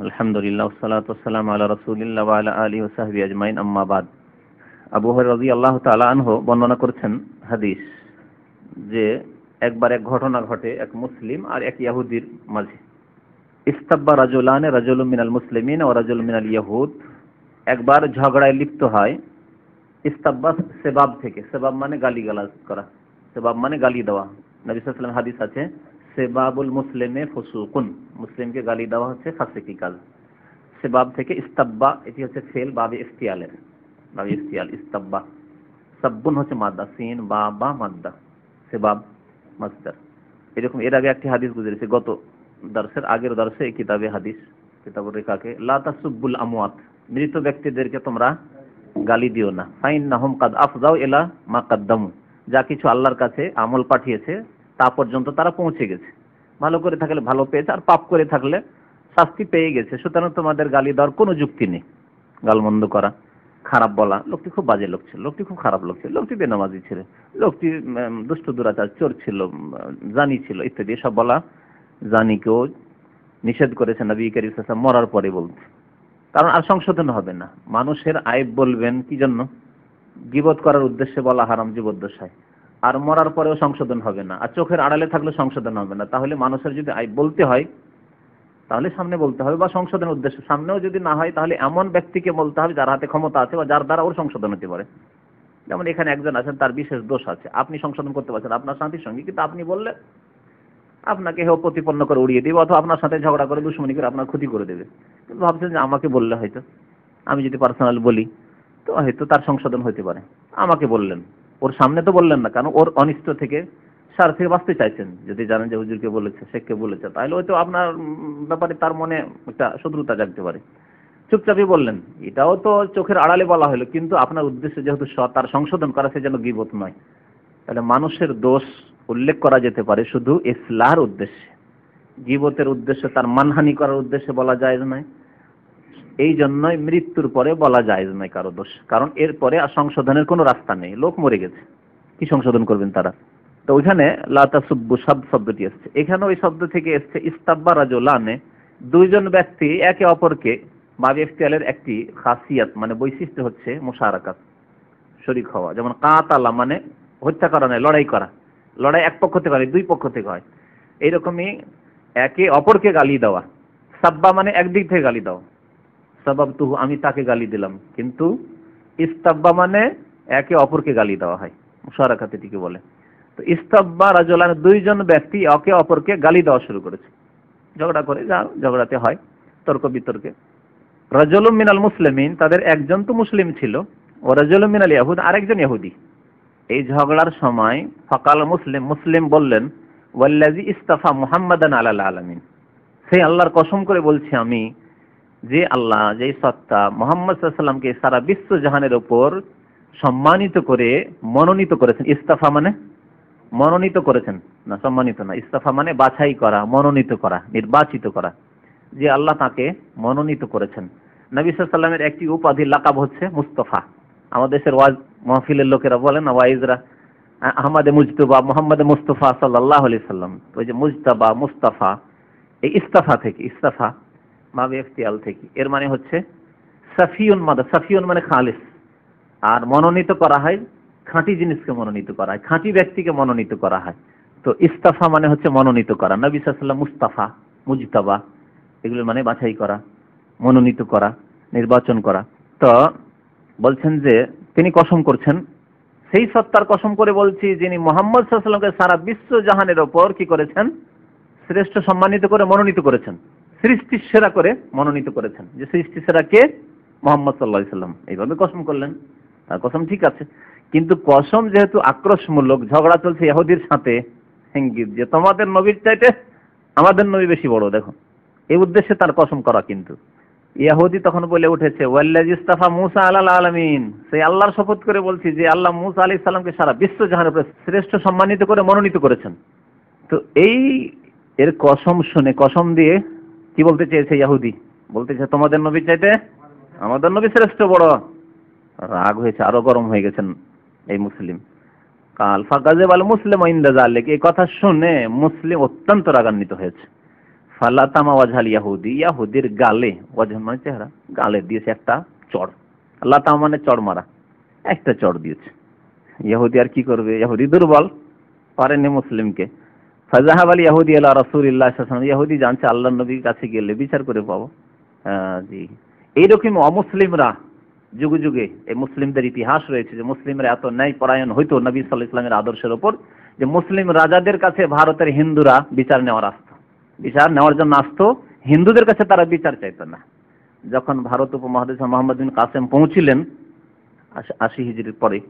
আলহামদুলিল্লাহ বর্ণনা হাদিস যে একবার এক ঘটনা ঘটে এক মুসলিম আর এক মাঝে। ইস্তাব্বা রাজুলানে রাজুল মিনাল মুসলিমিন ও রাজুল মিনাল ইয়াহুদ। একবার ঝগড়ায় লিপ্ত হয়। ইস্তাব্বা সেবাব থেকে, সেবাব মানে গালি গালাজ করা, সেবাব মানে গালি দেওয়া। নবী হাদিস আছে সেবাবুল মুসলিমে ফসুকুন। মুসলিমকে গালি দেওয়া হচ্ছে ফাসিকি কাজ সেবাব থেকে ইস্তাব্বা, এটি হচ্ছে ফেল, বাবে ইফতিয়ালের। বাবে ইফতিয়াল, ইস্তাব্বা। সাব্বুন হচ্ছে মাদ্দা, সিন, বা বা, মাদ্দা। সেবাব, মাস্টার। এরকম, এর আগে একটি হাদিস গুজরেছে গত দর্শের আগের দর্শে এই কিতাবে হাদিস। কিতাবুর রেখাকে লা তাসুব্বুল আমওয়াত। মৃত ব্যক্তিদেরকে তোমরা গালি দিও না। ফাইন নাহুম কাদ আফজাও এলা মা কাদ্দামু। যা কিছু আল্লাহর কাছে আমল পাঠিয়েছে তা পর্যন্ত তারা পৌঁছে গেছে। ভালো করে থাকলে ভালো পেয়েছে, আর পাপ করে থাকলে শাস্তি পেয়ে গেছে। সুতরাং তোমাদের গালি দেওয়ার কোনো যুক্তি নেই। গালমন্দ করা, খারাপ বলা, লোকটি খুব বাজে লোক ছিল, লোকটি খুব খারাপ লোক ছিল, লোকটি বেনামাজি ছিল, লোকটি দুষ্ট, দুরাচার, চোর ছিল জানি ছিল, ইত্যাদি সব বলা জানিকেও নিষেধ করেছে নবী করিম মরার পরে বলতে কারণ আর সংশোধন হবে না। মানুষের আয়ব বলবেন কি জন্য? গিবত করার উদ্দেশ্যে বলা হারাম জীবদ্দশায় আর মরার পরেও সংশোধন হবে না, আর চোখের আড়ালে থাকলে সংশোধন হবে না। তাহলে মানুষের যদি আইব বলতে হয়, তাহলে সামনে বলতে হবে, বা সংশোধনের উদ্দেশ্য। সামনেও যদি না হয়, তাহলে এমন ব্যক্তিকে বলতে হবে যার হাতে ক্ষমতা আছে বা যার দ্বারা ওর সংশোধন হতে পারে। যেমন এখানে একজন আছেন, তার বিশেষ দোষ আছে। আপনি সংশোধন করতে পারছেন আপনার শান্তির সঙ্গে, কিন্তু আপনি বললে আপনাকে হেও প্রতিপন্ন করে উড়িয়ে দেবে, অথবা আপনার সাথে ঝগড়া করে, দুশ্মনী করে আপনার ক্ষতি করে দেবে। কিন্তু ভাবছেন যে আমাকে বললে হয়তো, আমি যদি পার্সোনাল বলি, তো হয়তো তার সংশোধন হতে পারে। আমাকে বললেন। ওর সামনে তো বললেন না, কারণ ওর অনিষ্ট থেকে সার থেকে বাঁচতে চাইছেন। যদি জানেন যে হুজুরকে বলেছে, শেখকে বলেছে, তাহলে হয়তো আপনার ব্যাপারে তার মনে একটা শত্রুতা জাগতে পারে। চুপচাপই বললেন, এটাও তো চোখের আড়ালে বলা হলো, কিন্তু আপনার উদ্দেশ্য যেহেতু তার সংশোধন করা, সে যেন গিবত নয়। তাহলে মানুষের দোষ উল্লেখ করা যেতে পারে শুধু ইসলার উদ্দেশ্যে। গিবতের উদ্দেশ্যে, তার মানহানি করার উদ্দেশ্যে বলা যায় নয়। এই জন্যই মৃত্যুর পরে বলা যায় নয় কারও দোষ। কারণ এরপরে আর সংশোধনের কোনো রাস্তা নেই। লোক মরে গেছে। কি সংশোধন করবেন তারা? তো ওইখানে লাতাসুব্বু সব শব্দটি এসছে। এখানে ওই শব্দ থেকে এসছে, ইস্তাব্বা রাজুলানে। দুইজন ব্যক্তি একে অপরকে বাবে ইফতিয়ালের একটি খাসিয়াত মানে বৈশিষ্ট্য হচ্ছে মুশারাকাত, শরিক হওয়া। যেমন কাতালা মানে হত্যা করা নয়, লড়াই করা। লড়াই এক পক্ষ থেকে হয়, দুই পক্ষ থেকে হয়। এইরকমই একে অপরকে গালি দেওয়া। সাব্বা মানে একদিক থেকে গালি দেওয়া। সাবাব তুহু আমি তাকে গালি দিলাম। কিন্তু ইস্তাব্বা মানে একে অপরকে গালি দেওয়া হয়, মুশারাকাত এটিকে বলে। তো ইস্তাব্বা রাজলান দুইজন ব্যক্তি একে অপরকে গালি দেওয়া শুরু করেছে। ঝগড়া করে যা ঝগড়াতে হয়, তর্ক বিতর্কে। রাজলুম মিনাল মুসলিমিন, তাদের একজন তো মুসলিম ছিল। ও রাজলুম মিনাল ইয়াহুদ, আরেকজন ইহুদি এই ঝগড়ার সময় ফকাল মুসলিম মুসলিম বললেন ওয়াল্লাজি ইস্তাফা মুহাম্মাদান আলাল আলামিন। সেই আল্লাহর কসম করে বলছি, আমি যে আল্লাহ যে সত্তা মোহাম্মদ সাল্লামকে সারা বিশ্ব জাহানের ওপর সম্মানিত করে মনোনীত করেছেন। ইস্তাফা মানে? মনোনীত করেছেন। না, সম্মানিত না। ইস্তাফা মানে বাছাই করা, মনোনীত করা, নির্বাচিত করা। যে আল্লাহ তাকে মনোনীত করেছেন। নবী সাল্লামের একটি উপাধি লাকাব হচ্ছে মুস্তফা। আমাদের দেশের ওয়াজ মহফিলের লোকেরা বলেন না, ওয়াইজরা, আহমদে মুজতবা, মোহাম্মদ মুস্তফা সাল্লাহ আলি সাল্লাম ওই যে মুজতবা, মুস্তাফা, এই ইস্তাফা থেকে, ইস্তাফা মাবে ইফতিয়াল থেকে। এর মানে হচ্ছে সাফিউন মাদা সাফিউন মানে খালিস। আর মনোনীত করা হয় খাঁটি জিনিসকে মনোনীত করা হয়, খাঁটি ব্যক্তিকে মনোনীত করা হয়। তো ইস্তাফা মানে হচ্ছে মনোনীত করা। নবী সাল্লাম মুস্তাফা, মুজতাবা, এগুলো মানে বাছাই করা, মনোনীত করা, নির্বাচন করা। তো বলছেন যে তিনি কসম করছেন, সেই সত্তার কসম করে বলছি যিনি মোহাম্মদ সাল্লামকে সারা বিশ্ব জাহানের ওপর কি করেছেন? শ্রেষ্ঠ সম্মানিত করে মনোনীত করেছেন। সৃষ্টি সেরা করে মনোনীত করেছেন। যে সৃষ্টি সেরা কে? মোহাম্মদ সাল্লাহ সাল্লাম। এইভাবে কসম করলেন। তার কসম ঠিক আছে। কিন্তু কসম যেহেতু আক্রোশমূলক, ঝগড়া চলছে ইহুদির সাথে ইঙ্গিত যে তোমাদের নবীর চাইতে আমাদের নবী বেশি বড়, দেখো। এই উদ্দেশ্যে তার কসম করা কিন্তু। ইয়াহুদি তখন বলে উঠেছে ওয়াল্লাজ ইস্তাফা মুসা আলাল আলামিন। সেই আল্লাহর শপথ করে বলছি যে, আল্লাহ মুসা আলাইহিস সালামকে সারা বিশ্ব জাহানের উপরে শ্রেষ্ঠ সম্মানিত করে মনোনীত করেছেন। তো এই এর কসম শুনে, কসম দিয়ে কি বলতে চেয়েছে ইয়াহুদি? বলতে বলতেছে তোমাদের নবী চাইতে আমাদের নবী শ্রেষ্ঠ বড়। রাগ হয়েছে, আরও গরম হয়ে গেছেন এই মুসলিম। কাল ফাকাজে বল মুসলিম ইন্দাজ আলেক এই কথা শুনে মুসলিম অত্যন্ত রাগান্বিত হয়েছে। ফালাতামা ওয়াজহাল ইয়াহুদি, ইয়াহুদির গালে ওয়াজহ মানে চেহারা, গালে দিয়েছে একটা চড়। লাতামা মানে চড় মারা, একটা চড় দিয়েছে। ইহুদি আর কি করবে? ইহুদি দুর্বল, পারেনি মুসলিমকে। ফাজাহাব আল ইহুদি আল্লাহ রাসূলুল্লাহ সাল্লাল্লাহু ইহুদি জানছে আল্লাহর নবীর কাছে গেলে বিচার করে পাবো। জি। এইরকম অমুসলিমরা যুগে যুগে, এই মুসলিমদের ইতিহাস রয়েছে যে মুসলিমরা এত ন্যায় পরায়ণ হইতো নবী সাল্লাহ ইসলামের আদর্শের ওপর, যে মুসলিম রাজাদের কাছে ভারতের হিন্দুরা বিচার নেওয়ার আসতো। বিচার নেওয়ার জন্য আসতো, হিন্দুদের কাছে তারা বিচার চাইতো না। যখন ভারত উপমহাদেশ মোহাম্মদ বিন কাসেম পৌঁছিলেন আশি- হিজরির পরে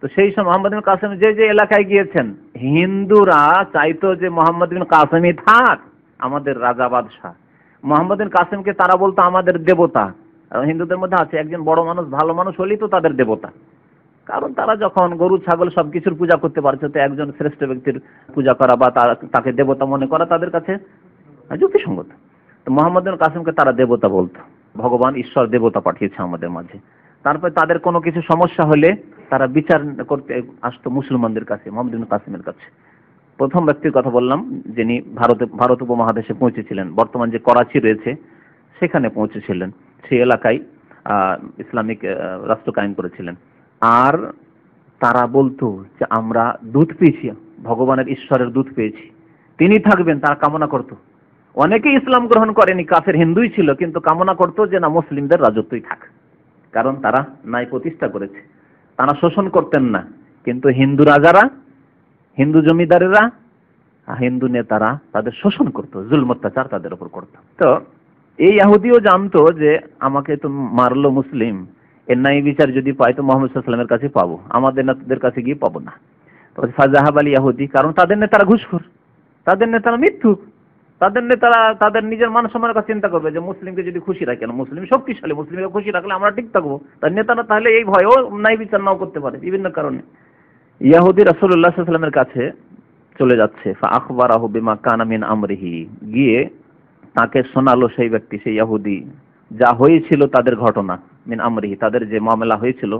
তো সেই সময় মোহাম্মদ বিন কাসেম যে যে এলাকায় গিয়েছেন, হিন্দুরা চাইতো যে মোহাম্মদ বিন কাসেমই থাক, আমাদের রাজা বাদশাহ। মোহাম্মদ বিন কাসেমকে তারা বলতো আমাদের দেবতা। হিন্দুদের মধ্যে আছে, একজন বড় মানুষ, ভালো মানুষ হলেই তো তাদের দেবতা। কারণ তারা যখন গরু, ছাগল সবকিছুর পূজা করতে পারছে, তো একজন শ্রেষ্ঠ ব্যক্তির পূজা করা বা তাকে দেবতা মনে করা তাদের কাছে যুক্তিসঙ্গত। তো মোহাম্মদ কাসেমকে তারা দেবতা বলতো। ভগবান ঈশ্বর দেবতা পাঠিয়েছে আমাদের মাঝে। তারপরে তাদের কোনো কিছু সমস্যা হলে তারা বিচার করতে আসতো মুসলমানদের কাছে, মোহাম্মদ বিন কাসেমের কাছে। প্রথম ব্যক্তির কথা বললাম, যিনি ভারতে, ভারত উপমহাদেশে পৌঁছেছিলেন। বর্তমান যে করাচি রয়েছে, সেখানে পৌঁছেছিলেন। সেই এলাকায় ইসলামিক রাষ্ট্র কায়েম করেছিলেন। আর তারা বলতো যে, আমরা দুধ পেয়েছি, ভগবানের ঈশ্বরের দুধ পেয়েছি। তিনি থাকবেন, তারা কামনা করত। অনেকেই ইসলাম গ্রহণ করেনি, কাফের হিন্দুই ছিল, কিন্তু কামনা করতো যে, না, মুসলিমদের রাজত্বই থাক। কারণ তারা ন্যায় প্রতিষ্ঠা করেছে। তারা শোষণ করতেন না। কিন্তু হিন্দু রাজারা, হিন্দু জমিদারেরা হিন্দু নেতারা তাদের শোষণ করতো জুল অত্যাচার তাদের উপর করতো। তো এই ইহুদিও জানতো যে আমাকে তো মারলো মুসলিম, এর ন্যায় বিচার যদি পাই তো মোহাম্মদ সাল্লামের কাছে পাবো। আমাদের নেতাদের কাছে গিয়ে পাবো না। তো ফাজাহাব ইহুদি কারণ তাদের নেতারা ঘুষখোর। তাদের নেতারা মিথ্যুক। তাদের নেতারা তাদের নিজের মান সম্মানের কথা চিন্তা করবে যে মুসলিমকে যদি খুশি রাখে মুসলিম শক্তিশালী, মুসলিমকে খুশি রাখলে আমরা ঠিক থাকব। তার নেতারা তাহলে এই ভয়েও নাই বিচার নাও করতে পারে বিভিন্ন কারণে। ইয়াহুদি রাসূলুল্লাহ ওয়াসাল্লামের কাছে চলে যাচ্ছে। ফা আখবারাহু বিমা কানা মিন আমরিহি। গিয়ে তাকে শোনালো সেই ব্যক্তি, সেই ইয়াহুদি, যা হয়েছিল তাদের ঘটনা মিন আমরিহি, তাদের যে মামলা হয়েছিল।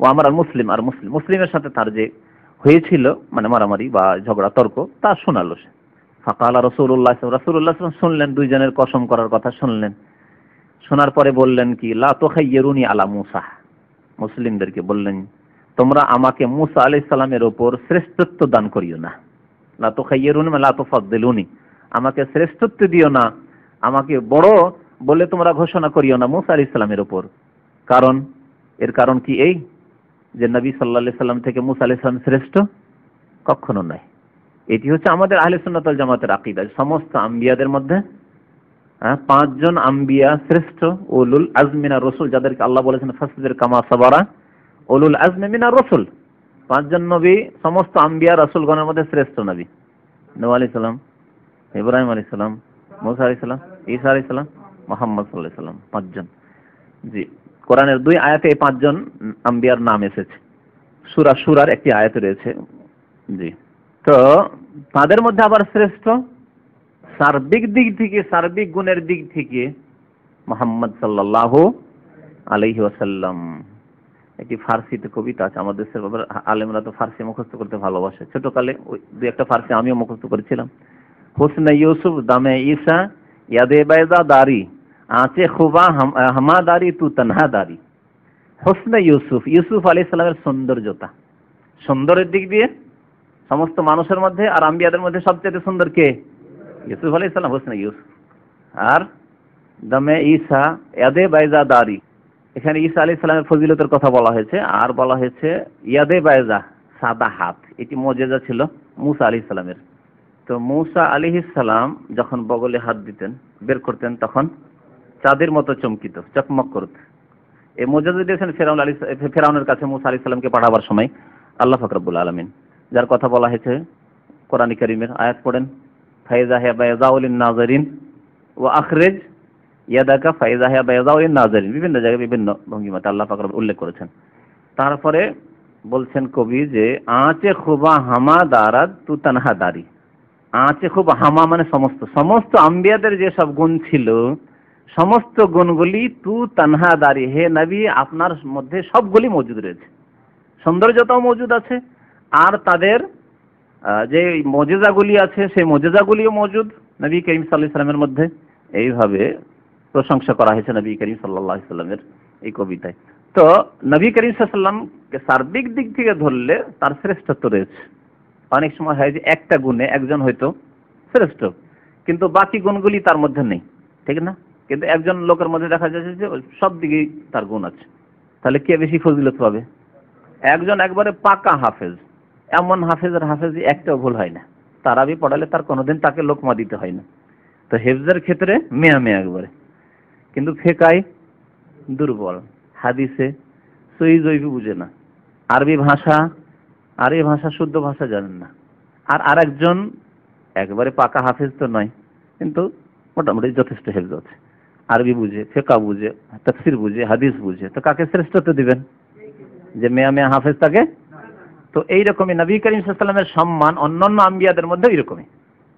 ও আমার মুসলিম, আর মুসলিম, মুসলিমের সাথে তার যে হয়েছিল মানে মারামারি বা ঝগড়া, তর্ক, তা শোনালো সে। ফাকালা রসুল্লাহ রসুল্লাহ শুনলেন, দুইজনের কসম করার কথা শুনলেন। শোনার পরে বললেন কি, লা তোখাইয়েরুনি আলা মুসা। মুসলিমদেরকে বললেন, তোমরা আমাকে মুসা আলাইহিস সালামের ওপর শ্রেষ্ঠত্ব দান করিও না। লা তোখাইয়েরুনি মানে লা তোফাদ্দিলুনি। আমাকে শ্রেষ্ঠত্ব দিও না। আমাকে বড় বলে তোমরা ঘোষণা করিও না মুসা আলাইহিস সালামের ওপর। কারণ, এর কারণ কি এই? যে নবী সাল্লাল্লাহু আলাইহি সাল্লাম থেকে মুসা আলাইহিস সালাম শ্রেষ্ঠ? কখনো নয়। এটি হচ্ছে আমাদের আহলে সুন্নাত ওয়াল জামাতের আকীদা। সমস্ত আম্বিয়াদের মধ্যে হ্যাঁ, পাঁচজন আম্বিয়া শ্রেষ্ঠ উলুল আজমিনা রসুল যাদেরকে আল্লাহ বলেছেন ফাসবির কামা সাবারা উলুল আজমি মিনা রসুল। পাঁচজন নবী সমস্ত আম্বিয়া রসুলগণের মধ্যে শ্রেষ্ঠ নবী। নূহ আলাইহিস সালাম ইব্রাহিম আলাইহিস সালাম মুসা আলাইহিস সালাম ঈসা আলাইহিস সালাম মুহাম্মদ সাল্লাল্লাহু আলাইহি সাল্লাম পাঁচজন। জি কোরআনের দুই আয়াতে এই পাঁচজন আম্বিয়ার নাম এসেছে। সূরা সূরার একটি আয়াত রয়েছে। জি তো তাদের মধ্যে আবার শ্রেষ্ঠ? সার্বিক দিক থেকে, সার্বিক গুণের দিক থেকে মোহাম্মদ সাল্লাল্লাহু আলাইহি ওয়াসাল্লাম। একটি ফার্সিতে কবিতা আছে, আমাদের দেশের আলেমরা তো ফার্সি মুখস্থ করতে ভালোবাসে। ছোটকালে ওই দু একটা ফার্সি আমিও মুখস্থ করেছিলাম। হুসনে ইউসুফ, দামে ঈসা, ইয়াদে বাইদা দারি, আঁচে খুবা হাম- হামাদারি তু তনহা দারি হোসনে ইউসুফ ইউসুফ আলী সালামের সৌন্দর্যতা। সুন্দরের দিক দিয়ে সমস্ত মানুষের মধ্যে আর আম্বিয়াদের মধ্যে সবচেয়ে সুন্দর কে? ইউসুফ আলী সালাম, হোসনে ইউসুফ। আর দমে ঈসা, ইয়াদে বাইজা দারি। এখানে ঈসা আলী সালামের ফজিলতের কথা বলা হয়েছে। আর বলা হয়েছে, ইয়াদে বাইজা, সাদা হাত। এটি মজেজা ছিল মুসা আলী সালামের। তো মুসা আলী সালাম যখন বগলে হাত দিতেন, বের করতেন, তখন চাঁদের মতো চমকিত, চকমক করত। এই মজেজা দিয়েছেন ফেরাউন আলী ফেরাউনের কাছে মুসা আলী সালামকে পাঠাবার সময়। আল্লাহ ফকরাবুল আলমিন। যার কথা বলা হয়েছে কোরআন করিমের। আয়াত পড়েন, ফাইজা হে বাইজাউলিন নাজারিন ও আখরেজ ইয়াদাকা ফাইজা হে বাইজাউলিন নাজারিন বিভিন্ন জায়গায় বিভিন্ন ভঙ্গিমাতে আল্লাহ পাক উল্লেখ করেছেন। তারপরে বলছেন কবি যে, আঁচে খুবা হামা দারাদ তু তানহা দারি। আঁচে খুব হামা মানে সমস্ত। সমস্ত আম্বিয়াদের যে সব গুণ ছিল, সমস্ত গুণগুলি তু তানহা দারি। হে নবী, আপনার মধ্যে সবগুলি মজুদ রয়েছে। সৌন্দর্যতাও মজুদ আছে আর তাদের যে মজেজাগুলি আছে, সেই মজেজাগুলিও মজুদ। নবী করিম সাল্লাহ সাল্লামের মধ্যে এইভাবে প্রশংসা করা হয়েছে নবী করিম সাল্লাহ এই কবিতায়। তো নবী করিম সাল্লামকে সার্বিক দিক থেকে ধরলে তার শ্রেষ্ঠত্ব রয়েছে। অনেক সময় হয় যে একটা গুণে একজন হয়তো শ্রেষ্ঠ, কিন্তু বাকি গুণগুলি তার মধ্যে নেই, ঠিক না? কিন্তু একজন লোকের মধ্যে দেখা যাচ্ছে যে সব দিকেই তার গুণ আছে। তাহলে কে বেশি ফজিলত পাবে? একজন একবারে পাকা হাফেজ। এমন হাফেজের হাফেজ একটাও ভুল হয় না। তারাবি পড়ালে তার কোনোদিন তাকে লোকমা দিতে হয় না। তো হেফজের ক্ষেত্রে মেয়া মেয়া একবারে। কিন্তু ফেকায় দুর্বল। হাদিসে সই জৈবি বুঝে না। আরবি ভাষা আরবি ভাষা শুদ্ধ ভাষা জানেন না। আর আরেকজন একবারে পাকা হাফেজ তো নয়, কিন্তু মোটামুটি যথেষ্ট হেফজ আছে। আরবি বুঝে, ফেকা বুঝে, তফসির বুঝে, হাদিস বুঝে। তো কাকে শ্রেষ্ঠত্ব দিবেন? যে মেয়া মেয়া হাফেজ তাকে তো এইরকমই নবী করিম সাল্লামের সম্মান অন্যান্য আম্বিয়াদের মধ্যে এইরকমই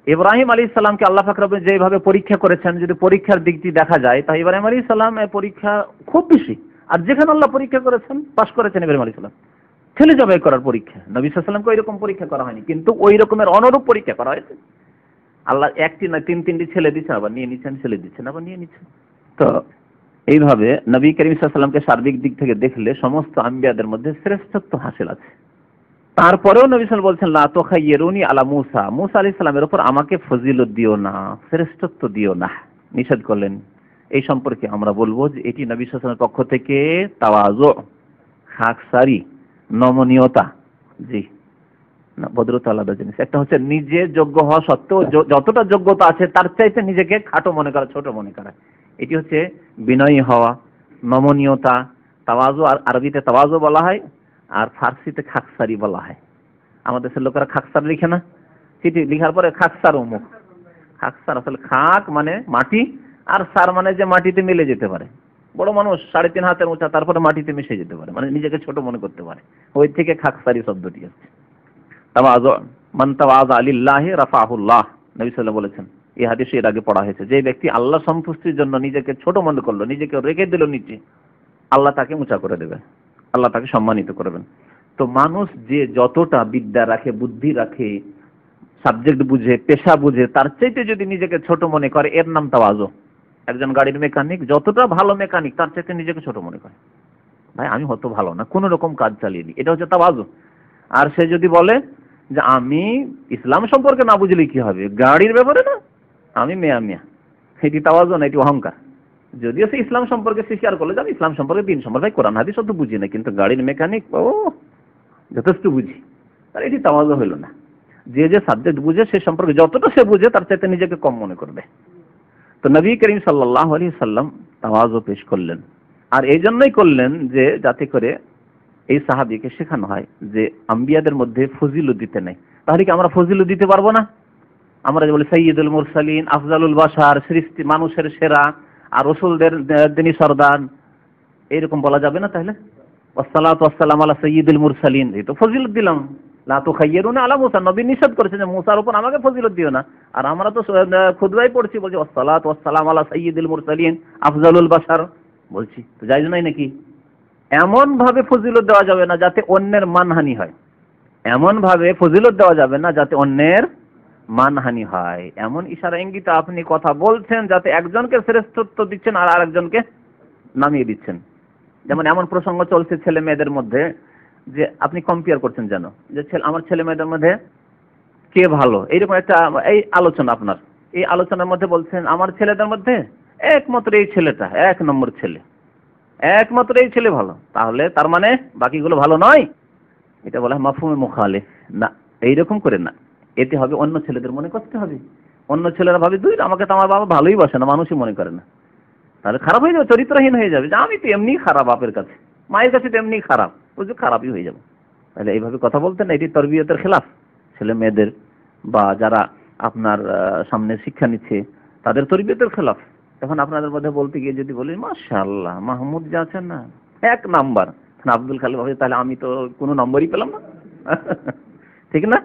ইব্রাহিম আলী ইসলামকে আল্লাহ ফাকরাব যেভাবে পরীক্ষা করেছেন, যদি পরীক্ষার দিকটি দেখা যায় তা ইব্রাহিম আলী ইসলাম পরীক্ষা খুব বেশি। আর যেখানে আল্লাহ পরীক্ষা করেছেন, পাশ করেছেন ইব্রাহিম আলী ইসলাম ছেলে জবাই করার পরীক্ষা। নবী সাল্লামকে ওই রকম পরীক্ষা করা হয়নি। কিন্তু ওই রকমের অনুরূপ পরীক্ষা করা হয়েছে। আল্লাহ একটি না তিন তিনটি ছেলে দিচ্ছেন আবার নিয়ে নিচ্ছেন ছেলে দিচ্ছেন আবার নিয়ে নিচ্ছেন তো এইভাবে নবী করিম সার্বিক দিক থেকে দেখলে সমস্ত আম্বিয়াদের মধ্যে শ্রেষ্ঠত্ব হাসিল আছে। তারপরেও নবী সাল বলছেন, লা তোখাইয়েরুনি আলা মুসা। মুসা আলি সাল্লামের উপর আমাকে ফজিলত দিও না শ্রেষ্ঠত্ব দিও না। নিষেধ করলেন। এই সম্পর্কে আমরা বলব যে এটি নবী সাল্লামের পক্ষ থেকে তাওয়াজো, খাকসারি, নমনীয়তা। জি, না, ভদ্রতা আলাদা জিনিস। একটা হচ্ছে নিজে যোগ্য হওয়া সত্ত্বেও যতটা যোগ্যতা আছে তার চাইতে নিজেকে খাটো মনে করা, ছোট মনে করা। এটি হচ্ছে বিনয়ী হওয়া, নমনীয়তা, তাওয়াজো, আর আরবিতে তাওয়াজো বলা হয় আর ফার্সিতে খাকসারি বলা হয়। আমাদের দেশের লোকেরা খাকসার লিখে না। চিঠি লিখার পরে খাকসার অমুক। খাকসার আসলে খাক মানে মাটি, আর সার মানে যে মাটিতে মিলে যেতে পারে। বড় মানুষ সাড়ে তিন হাতের উঁচা, তারপরে মাটিতে মিশে যেতে পারে। মানে নিজেকে ছোট মনে করতে পারে। ওই থেকে খাকসারি শব্দটি রাফাহুল্লাহ। নবী সাল্লাল্লাহু বলেছেন, এই হাদিসে এর আগে পড়া হয়েছে, যে ব্যক্তি আল্লাহ সন্তুষ্টির জন্য নিজেকে ছোট মনে করল, নিজেকে রেখে দিল নিচে, আল্লাহ তাকে উঁচা করে দেবে। আল্লাহ তাকে সম্মানিত করবেন। তো মানুষ যে যতটা বিদ্যা রাখে, বুদ্ধি রাখে সাবজেক্ট বুঝে, পেশা বুঝে, তার চাইতে যদি নিজেকে ছোট মনে করে, এর নাম তাওয়াজো। একজন গাড়ির মেকানিক, যতটা ভালো মেকানিক, তার চাইতে নিজেকে ছোট মনে করে। ভাই, আমি হতো ভালো না, কোনো রকম কাজ চালিয়ে দিই এটা হচ্ছে তাওয়াজো। আর সে যদি বলে যে, আমি ইসলাম সম্পর্কে না বুঝলে কি হবে? গাড়ির ব্যাপারে না? আমি মেয়া মেয়া। এটি তাওয়াজো না, এটি অহংকার। যদিও সে ইসলাম সম্পর্কে সে স্বীকার করলে, যে ইসলাম সম্পর্কে দিন সম্পর্কে কোরআন, হাদিস অত বুঝি না, কিন্তু গাড়ির মেকানিক ও, যথেষ্ট বুঝি। তার এটি তাওয়াজো হইল না। যে যে সাবজেক্ট বুঝে, সে সম্পর্কে যতটা সে বুঝে, তার চাইতে নিজেকে কম মনে করবে। তো নবী করিম সাল্লাহ আলী সাল্লাম তাওয়াজও পেশ করলেন। আর এই জন্যই করলেন যে, যাতে করে এই সাহাবিকে শেখানো হয় যে আম্বিয়াদের মধ্যে ফজিলু দিতে নেই। তাহলে কি আমরা ফজিলু দিতে পারব না? আমরা যে বলি সৈয়দুল মুরসালিন, আফজালুল বাসার সৃষ্টি, মানুষের সেরা আর রসুলদের দিনী সর্দার, এইরকম বলা যাবে না তাহলে? ওসালাত ওয়াসালাম আলা সৈয়দুল মুরসালিন। এই তো ফজিলত দিলাম। লা তো খাইয়েরুন আলা মুসা। নবী নিষেধ করেছেন যে মুসার উপর আমাকে ফজিলত দিও না। আর আমরা তো খুদবাই পড়ছি, বলছি ওসালাত ওয়াসালাম আলা সৈয়দুল মুরসালিন, আফজালুল বাসার বলছি, তো যাই নাই নাকি? এমন ভাবে ফজিলত দেওয়া যাবে না যাতে অন্যের মানহানি হয়। এমন ভাবে ফজিলত দেওয়া যাবে না যাতে অন্যের মানহানি হয়। এমন ইশারা ইঙ্গিতে আপনি কথা বলছেন যাতে একজনকে শ্রেষ্ঠত্ব দিচ্ছেন আর আরেকজনকে নামিয়ে দিচ্ছেন। যেমন এমন প্রসঙ্গ চলছে ছেলে মেয়েদের মধ্যে যে আপনি কম্পেয়ার করছেন যেন, যে ছেলে আমার ছেলে মেয়েদের মধ্যে কে ভালো? এইরকম একটা এই আলোচনা আপনার। এই আলোচনার মধ্যে বলছেন, আমার ছেলেদের মধ্যে একমাত্র এই ছেলেটা, এক নম্বর ছেলে। একমাত্র এই ছেলে ভালো। তাহলে তার মানে বাকিগুলো ভালো নয়? এটা বলা হয় মাফুমে মুখালে না, এইরকম করে না। এতে হবে অন্য ছেলেদের মনে করতে হবে। অন্য ছেলেরা ভাবে দুই আমাকে তো আমার বাবা ভালোই বসে না, মানুষই মনে করে না। তাহলে খারাপ হয়ে যাবে, চরিত্রহীন হয়ে যাবে। যে আমি তো এমনি খারাপ বাপের কাছে। মায়ের কাছে তো এমনি খারাপ। বুঝছ খারাপই হয়ে যাবে। তাহলে এইভাবে কথা বলতেন এটি তরবিয়তের খেলাফ। ছেলে মেয়েদের বা যারা আপনার সামনে শিক্ষা নিচ্ছে, তাদের তরবিয়তের খেলাফ। এখন আপনাদের মধ্যে বলতে গিয়ে যদি বলি মাশাল্লাহ মাহমুদ যা আছেন না, এক নাম্বার। আব্দুল খালিদ ভাবে, তাহলে আমি তো কোনো নম্বরই পেলাম না। ঠিক না?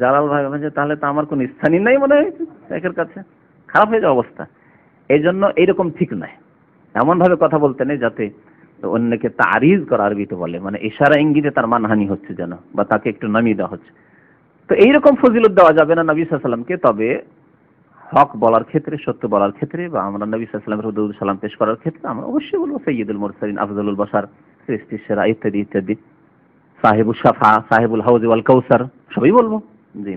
জালাল ভাই ভাবছে তাহলে তো আমার কোনো স্থানই নাই মনে হয় শেখের কাছে। খারাপ হয়ে যাওয়া অবস্থা। এই জন্য এইরকম ঠিক নয়। এমনভাবে কথা বলতে নেই যাতে অন্যকে তারিজ করা আরবিতে বলে। মানে ইশারা ইঙ্গিতে তার মানহানি হচ্ছে যেন, বা তাকে একটু নামিয়ে দেওয়া হচ্ছে। তো এইরকম ফজিলত দেওয়া যাবে না নবী সাল্লামকে তবে হক বলার ক্ষেত্রে, সত্য বলার ক্ষেত্রে, বা আমরা নবী সাল্লামের হুদুদ সালাম পেশ করার ক্ষেত্রে, আমরা অবশ্যই বলব সৈয়দুল মুরসালিন, আফজলুল বসার সৃষ্টি সেরা ইত্যাদি ইত্যাদি। সাহেবুল সাফা সাহেবুল হাউজ ওয়াল কৌসার সবই বলব। জি।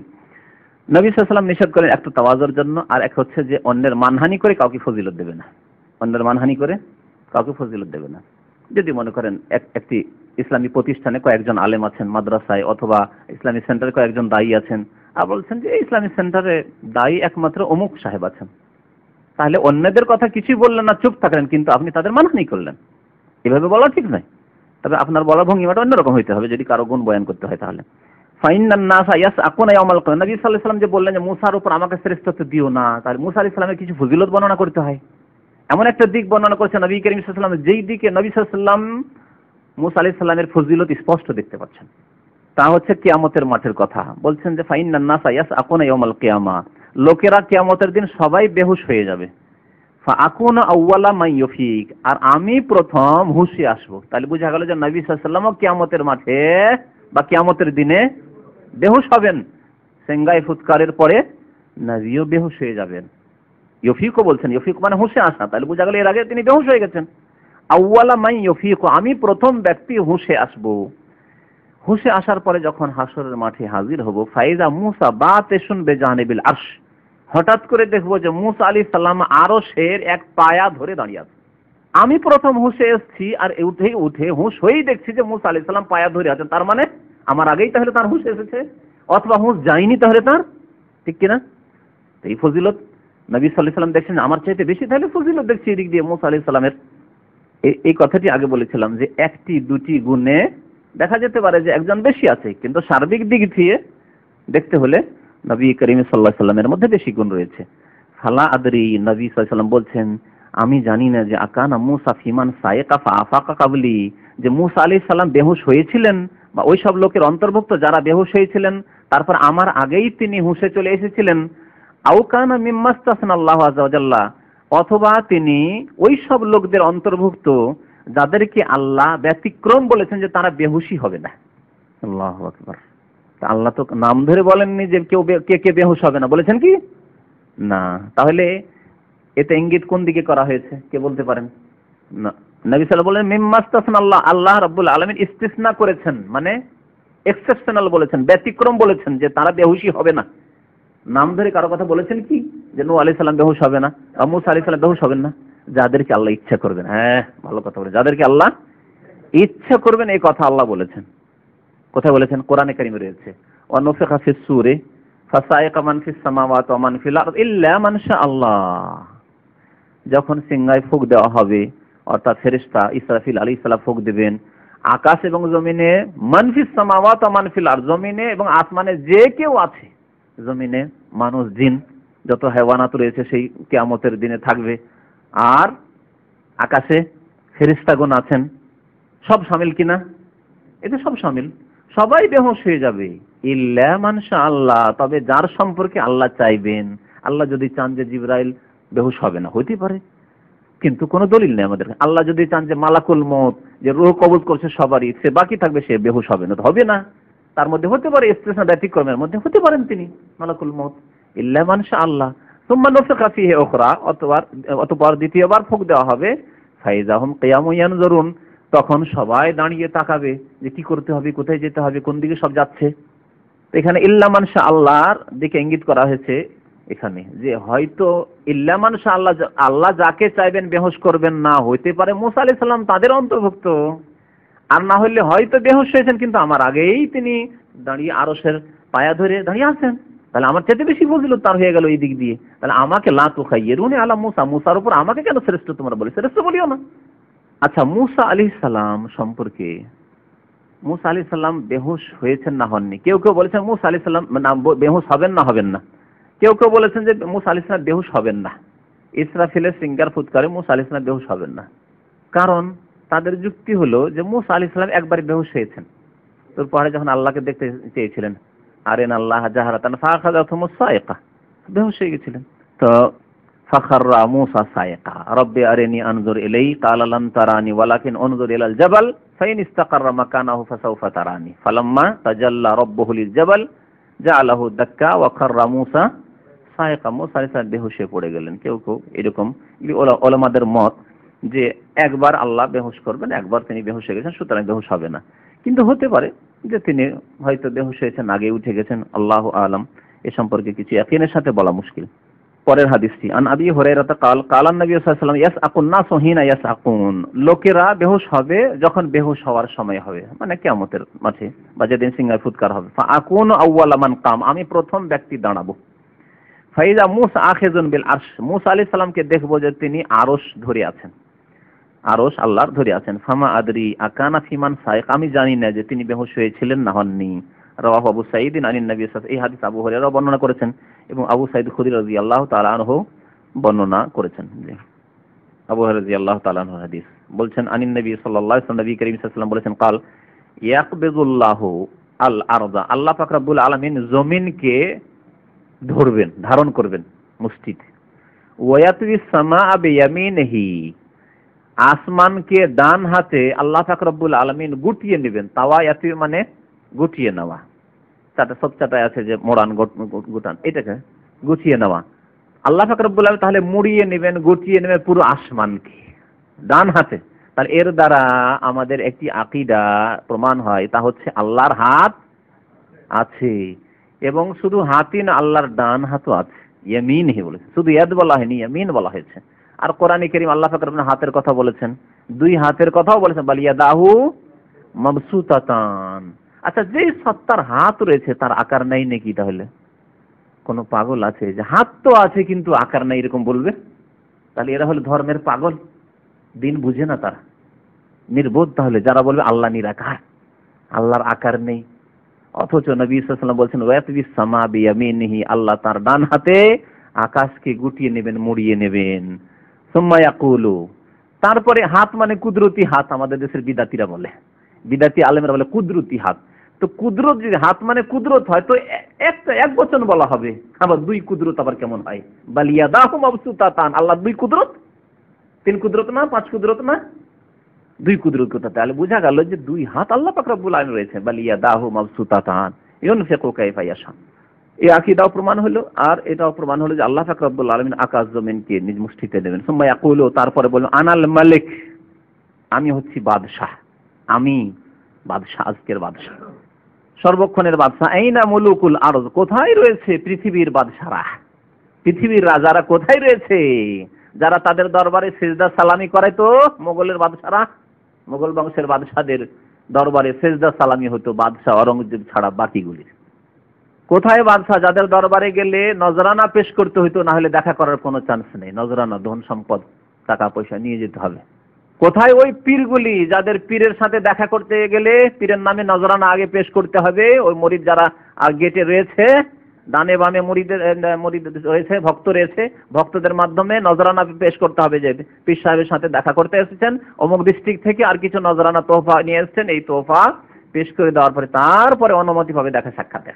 নবী সাল্লাম নিষেধ করেন একটা তাওয়াজের জন্য, আর এক হচ্ছে যে অন্যের মানহানি করে কাউকে ফজিলত দেবে না। অন্যের মানহানি করে কাউকে ফজিলত দেবে না। যদি মনে করেন একটি ইসলামী প্রতিষ্ঠানে কয়েকজন আলেম আছেন মাদ্রাসায় অথবা ইসলামী সেন্টারে কয়েকজন দায়ী আছেন, আর বলছেন যে ইসলামী সেন্টারে দায়ী একমাত্র অমুক সাহেব আছেন। তাহলে অন্যদের কথা কিছুই বললেন না, চুপ থাকলেন, কিন্তু আপনি তাদের মানহানি করলেন। এভাবে বলা ঠিক নয়। তবে আপনার বলার ভঙ্গিমাটা অন্যরকম হইতে হবে, যদি কারও গুণ বয়ান করতে হয় তাহলে। যে বললেন যে, মুসার উপর আমাকে শ্রেষ্ঠত্ব দিও না। তাহলে মুসা আলি ইসলামের কিছু ফজিলত বর্ণনা করতে হয়। এমন একটা দিক বর্ণনা করছে নবী করিম সাল্লাম যেই দিকে নবী সাল্লাম মুসা আলি সাল্লামের ফজিলত স্পষ্ট দেখতে পাচ্ছেন। তা হচ্ছে কিয়ামতের মাঠের কথা। বলছেন যে ফাইন নাসা ইয়াস আকুনা ইয়াউমাল কিয়ামা। লোকেরা কিয়ামতের দিন সবাই বেহুশ হয়ে যাবে। আকুন আউ্বালা মাই ইয়ফিক আর আমি প্রথম হুশে আসব। তাহলে বোঝা গেল যে নবী সাল্লামও কিয়ামতের মাঠে বা কিয়ামতের দিনে বেহুশ হবেন। সেঙ্গাই ফুৎকারের পরে নবীও বেহুশ হয়ে যাবেন। ইয়ফিকও বলছেন ইয়ফিক মানে হুশে আসা, তাহলে বোঝা গেল এর আগে তিনি বেহুশ হয়ে গেছেন। আউ্বালা মাই ইয়ফিক আমি প্রথম ব্যক্তি হুঁশে আসব। হুঁশে আসার পরে যখন হাসরের মাঠে হাজির হব, ফাইজা মুসা বা তেসুন বেজাহানিবিল আরশ। হঠাৎ করে দেখব যে মুসা আলী সাল্লাম আরও শের এক পায়া ধরে দাঁড়িয়ে আছে। আমি প্রথম হুঁশে এসছি আর উঠেই উঠে হুঁশ হয়েই দেখছি যে মুসা আলী সাল্লাম পায়া ধরে আছেন। তার মানে আমার আগেই তাহলে তার হুঁশ এসেছে। অথবা হুঁশ যায়নি তাহলে তার? ঠিক কিনা? তো এই ফজিলত নবী সাল্লাহ সাল্লাম দেখছেন, আমার চাইতে বেশি তাহলে ফজিলত দেখছি এদিক দিয়ে মুসা আলী সাল্লামের এই কথাটি আগে বলেছিলাম যে একটি, দুটি গুণে দেখা যেতে পারে যে একজন বেশি আছে, কিন্তু সার্বিক দিক দিয়ে দেখতে হলে নবী করিম সাল্লাহ সাল্লামের মধ্যে বেশি গুণ রয়েছে। ফালা আদরি, নবী সাল্লাম বলছেন আমি জানি না যে আকানা মুসা ফিমান সায়েকা আফাকা কাবলি। যে মুসা আলি সাল্লাম বেহুশ হয়েছিলেন বা ওই সব লোকের অন্তর্ভুক্ত যারা বেহুশ হয়েছিলেন, তারপর আমার আগেই তিনি হুঁসে চলে এসেছিলেন। আউকানা মিম্মাস্তাসন আল্লাহ আজাল্লাহ অথবা তিনি ওই সব লোকদের অন্তর্ভুক্ত যাদেরকে আল্লাহ ব্যতিক্রম বলেছেন যে তারা বেহুশি হবে না। আল্লাহ আকবর। আল্লাহ তো নাম ধরে বলেননি যে কেউ কে কে বেহুশ হবে না। বলেছেন কি? না। তাহলে এতে ইঙ্গিত কোন দিকে করা হয়েছে? কে বলতে পারেন? না। নবী সাল্লাহ বলেন মিম্মাস্তাসন আল্লাহ আল্লাহ রাব্বুল আলামিন ইস্তিসনা করেছেন। মানে এক্সেপশনাল বলেছেন, ব্যতিক্রম বলেছেন যে তারা বেহুশি হবে না। নাম ধরে কারও কথা বলেছেন কি? যে নু আলি সাল্লাম বেহুশ হবে না মুসা আলি সাল্লাম বেহুশ হবেন না। যাদেরকে আল্লাহ ইচ্ছা করবেন। হ্যাঁ ভালো কথা বলে যাদেরকে আল্লাহ ইচ্ছা করবেন, এই কথা আল্লাহ বলেছেন। কোথায় বলেছেন? কোরআনে কারিমে রয়েছে। অনফিকা ফিস সুরে, ফাসায়কা মান ফিস সামাওয়াত ওয়া মান ফিল আরদ ইল্লা মান আল্লাহ যখন সিংহায় ফুক দেওয়া হবে, অর্থাৎ ফেরেশতা ইসরাফিল আলাইহিস সালাম ফুক দিবেন, আকাশ এবং জমিনে মানফিস সামাওয়াত ওয়া মানফিল আর জমিনে এবং আসমানে যে কেউ আছে, জমিনে মানুষ, জিন, যত হাইওয়ানাত রয়েছে সেই কিয়ামতের দিনে থাকবে। আর আকাশে ফেরিস্তাগণ আছেন, সব সামিল কিনা? এতে সব সামিল, সবাই বেহস হয়ে যাবে। ইল্লা মানসা আল্লাহ তবে যার সম্পর্কে আল্লাহ চাইবেন, আল্লাহ যদি চান যে জিব্রাইল বেহুশ হবে না হইতে পারে। কিন্তু কোনো দলিল নেই আমাদের আল্লাহ যদি চান যে মালাকুল মত যে রোহ কবজ করছে সবারই, সে বাকি থাকবে, সে বেহুশ হবে না। হবে না। তার মধ্যে হতে পারে স্টেশন ব্যতিক্রমের মধ্যে হতে পারেন তিনি, মালাকুল মত ইল্লা মানসা আল্লাহ। সুম্মা নফিকা ফিহি উখরা, অতবার, অতপর দ্বিতীয়বার ফুক দেওয়া হবে। ফাইজাহুম কিয়ামু ইয়ানজুরুন। তখন সবাই দাঁড়িয়ে তাকাবে যে কি করতে হবে, কোথায় যেতে হবে, কোন দিকে সব যাচ্ছে। এখানে ইল্লা মানসা আল্লাহর দিকে ইঙ্গিত করা হয়েছে এখানে, যে হয়তো ইল্লা মানসা আল্লাহ আল্লাহ যাকে চাইবেন বেহুশ করবেন না, হইতে পারে মুসা আলাইহিস সালাম তাদের অন্তর্ভুক্ত। আর না হলে হয়তো বেহুশ হয়েছেন, কিন্তু আমার আগেই তিনি দাঁড়িয়ে আরশের পায়া ধরে দাঁড়িয়ে আছেন। তাহলে আমার চাইতে বেশি ফজিলত তার হয়ে গেল এই দিক দিয়ে। তাহলে আমাকে লা তো খাইয়ে রুনে আলা মুসা, মুসার উপর আমাকে কেন শ্রেষ্ঠ তোমরা বলি? শ্রেষ্ঠ বলিও না। আচ্ছা মুসা আলী সালাম সম্পর্কে মুসা আলী সাল্লাম বেহুশ হয়েছেন না হননি। কেউ কেউ বলেছেন মুসা আলী সাল্লাম না হবেন না হবেন না। কেউ কেউ বলেছেন যে মুসা আলী সাল্লাম বেহুশ হবেন না। ইসরাফিলের সিঙ্গার ফুৎকারে মুসা আলী সাল্লাম বেহুশ হবেন না। কারণ তাদের যুক্তি হলো যে মুসা আলী সাল্লাম একবার বেহুশ হয়েছেন। তোর পরে যখন আল্লাহকে দেখতে চেয়েছিলেন আরেন আল্লাহ, জাহারাতান ফাখাযাতুম সায়কা। বেহুশ হয়ে গেছিলেন। তো ফাখাররা মুসা সায়কা। রব্বি আরিনি আনজুর ইলাই ক্বালা লান তারানি, ওয়ালাকিন আনজুর ইলাল জাবাল, ফাইন ইস্তাকাররা মাকানাহু ফাসাউফা তারানি। ফালাম্মা তাজাল্লা রাব্বুহু লিল জাবাল, জাআলাহু দাক্কা, ওয়া খাররা মুসা সায়কা মুসা আলাইহিস সালাম বেহুশ পড়ে গেলেন, কেউ কেউ। এরকম ওলা- ওলামাদের মত যে একবার আল্লাহ বেহুশ করবেন, একবার তিনি বেহুশ হয়ে গেছেন, সুতরাং বেহুশ হবে না। কিন্তু হতে পারে যে তিনি হয়তো বেহুশ হয়েছেন, আগে উঠে গেছেন, আল্লাহ আলম। এ সম্পর্কে কিছু ইয়াকিনের সাথে বলা মুশকিল। পরের হাদিসটি, আন আবি হুরায়রা কাল, কালান নবী সাল্লাল্লাহু আলাইহি ওয়াসাল্লাম ইয়াসআকুন নাসু হিনা ইয়াসআকুন। লোকেরা বেহুশ হবে যখন বেহুশ হওয়ার সময় হবে মানে কিয়ামতের মাঠে, বা যেদিন সিংহায় ফুৎকার হবে। ফা আকুন আউয়ালা মান কাম। আমি প্রথম ব্যক্তি দাঁড়াবো। ফাইজা মুসা আখিজুন বিল আরশ। মুসা আলাইহিস সালামকে দেখব যে তিনি আরশ ধরে আছেন। আরশ আল্লাহর ধরে আছেন। ফামা আদরি আকানা ফিমান সাইক। আমি জানি না যে তিনি বেহুশ হয়েছিলেন না হননি। রাওয়াহু আবু সাঈদ আনিন নবী সাল্লাল্লাহু এই হাদিস আবু হুরায়রা বর্ণনা করেছেন এবং আবু সাঈদ খুদরি রাদিয়াল্লাহু তাআলা আনহু বর্ণনা করেছেন। আবু হুরায়রা রাদিয়াল্লাহু তাআলা আনহু হাদিস। বলছেন, আনিন নবী সাল্লাল্লাহু আলাইহি নবী করিম সাল্লাল্লাহু বলেছেন, কাল ইয়াকবিদুল্লাহু আল আরদা। আল্লাহ পাক রব্বুল আলামিন জমিনকে ধরবেন, ধারণ করবেন মুষ্টিতে ওয়ায়াতবি সামা বিয়ামিনহি আসমানকে ডান হাতে আল্লাহ পাক রব্বুল আলামিন গুটিয়ে নেবেন। তাওয়ায়াতি মানে গুটিয়ে নেওয়া। চাটা সব চাটায় আছে যে মোড়ান গোটান, এটাকে গুছিয়ে নেওয়া। আল্লাহ পাক রব্বুল আলামিন তাহলে মুড়িয়ে নেবেন, গুটিয়ে নেবেন পুরো আসমানকে ডান হাতে। তাহলে এর দ্বারা আমাদের একটি আকিদা প্রমাণ হয়, তা হচ্ছে আল্লাহর হাত আছে। এবং শুধু হাতই না, আল্লাহর ডান হাতও আছে। ইয়ামিন হে বলেছে। শুধু ইয়াদ বলা হয়নি, ইয়ামিন বলা হয়েছে। আর কোরআনে করিম আল্লাহ পাক আপনার হাতের কথা বলেছেন। দুই হাতের কথাও বলেছেন বালিয়া দাহু মাবসুতাতান। আচ্ছা যে সত্তার হাত রয়েছে, তার আকার নাই নাকি তাহলে? কোন পাগল আছে? যে হাত তো আছে, কিন্তু আকার নাই এরকম বলবে? তাহলে এরা হলো ধর্মের পাগল। দিন বুঝে না তারা। নির্বোধ তাহলে যারা বলবে, আল্লাহ নিরাকার। আল্লাহর আকার নেই। অথচ নবী সাল্লাম বলছেন ওয়াতবি সামা বিয়ামিনিহি, আল্লাহ তার ডান হাতে আকাশকে গুটিয়ে নেবেন, মুড়িয়ে নেবেন। সুম্মা ইয়াকুলু। তারপরে হাত মানে কুদরতি হাত, আমাদের দেশের বিদাতিরা বলে। বিদাতি আলেমরা বলে কুদরতি হাত। তো কুদরত যদি হাত মানে কুদরত হয়, তো একটা এক বচন বলা হবে। আবার দুই কুদরত আবার কেমন হয়? বালিয়া দাহু মাবসুতাতান। আল্লাহ দুই কুদরত? তিন কুদরত না, পাঁচ কুদরত না? দুই কুদরত কথা। তাহলে বোঝা গেল যে দুই হাত আল্লাহ পাক রব্বুল আলামিন রয়েছে বালিয়া দাহু মাবসুতাতান। ইউনফিকু কাইফা ইয়াশা। এই আকীদাও প্রমাণ হলো, আর এটাও প্রমাণ হলো যে আল্লাহ পাক রব্বুল আলামিন আকাশ জমিনকে নিজ মুষ্টিতে নেবেন সুম্মা ইয়াকুলু, তারপরে বললেন আনাল মালিক, আমি হচ্ছি বাদশাহ। আমি বাদশাহ, আজকের বাদশাহ। সর্বক্ষণের বাদশাহ। এইনা মুলুকুল আরজ কোথায় রয়েছে পৃথিবীর বাদশারা পৃথিবীর রাজারা কোথায় রয়েছে? যারা তাদের দরবারে সেজদা সালামি করে তো মোগলের বাদশারা মোগল বংশের বাদশাদের দরবারে সেজদা সালামি হতো বাদশাহ অরঙ্গজেব ছাড়া বাকিগুলির কোথায় বাদশাহ? যাদের দরবারে গেলে নজরানা পেশ করতে হইতো, না হলে দেখা করার কোনো চান্স নেই। নজরানা, ধন সম্পদ, টাকা, পয়সা নিয়ে যেতে হবে। কোথায় ওই পীরগুলি? যাদের পীরের সাথে দেখা করতে গেলে পীরের নামে নজরানা আগে পেশ করতে হবে। ওই মরিদ যারা গেটে রয়েছে ডানে বামে মরিদের মরিদ রয়েছে, ভক্ত রয়েছে। ভক্তদের মাধ্যমে নজরানা পেশ করতে হবে যে পীর সাহেবের সাথে দেখা করতে এসেছেন। অমুক ডিস্ট্রিক্ট থেকে আর কিছু নজরানা তোহফা নিয়ে এসেছেন। এই তোহফা পেশ করে দেওয়ার পরে তারপরে অনুমতি পাবে দেখা সাক্ষাতে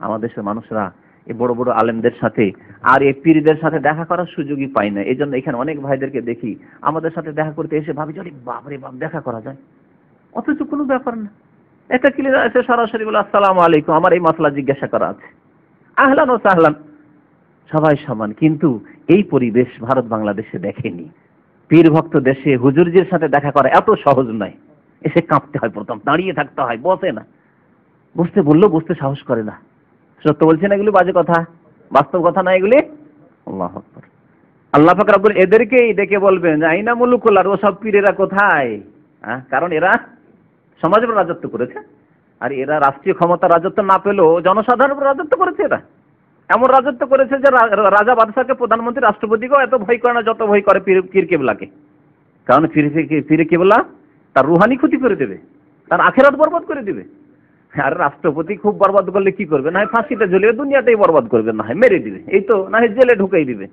আমাদের দেশের মানুষরা, এই বড় বড় আলেমদের সাথে আর এই পীরদের সাথে দেখা করার সুযোগই পাই না। এই জন্য এখানে অনেক ভাইদেরকে দেখি, আমাদের সাথে দেখা করতে এসে ভাবি যে, আরে বাপরে বাপ, দেখা করা যায়? অথচ কোনো ব্যাপার না। একটা ক্লিয়ার সরাসরি বলে, আসসালামু আলাইকুম, আমার এই মশলা জিজ্ঞাসা করা আছে। আহলান ও সাহলান। সবাই সমান, কিন্তু এই পরিবেশ ভারত বাংলাদেশে দেখেনি। পীর ভক্ত দেশে হুজুরজির সাথে দেখা করা এত সহজ নয়। এসে কাঁপতে হয় প্রথম, দাঁড়িয়ে থাকতে হয়, বসে না। বুঝতে বললেও বুঝতে সাহস করে না। সত্য বলছি না এগুলি বাজে কথা, বাস্তব কথা না এগুলি? আল্লাহ আল্লাহ পাক রাব্বুল এদেরকেই ডেকে বলবেন আইনা মুলুকুল আর ওসব পীরেরা কোথায়? কারণ এরা সমাজের রাজত্ব করেছে। আর এরা রাষ্ট্রীয় ক্ষমতা রাজত্ব না পেলেও জনসাধারণ রাজত্ব করেছে এরা। এমন রাজত্ব করেছে যে রাজা বাদশাকে প্রধানমন্ত্রী, রাষ্ট্রপতিকেও এত ভয় করে না যত ভয় করে পীর কেবলাকে। কারণ পীর কেবলা তার রুহানি ক্ষতি করে দেবে, তার আখেরাত বরবাদ করে দেবে। আর রাষ্ট্রপতি খুব বরবাদ করলে কি করবে? না হয় ফাঁসিতে ঝুলিয়ে দুনিয়াটাই বরবাদ করবে, না হয় মেরে দিবে। এই তো, না হয় জেলে ঢুকাই দিবে।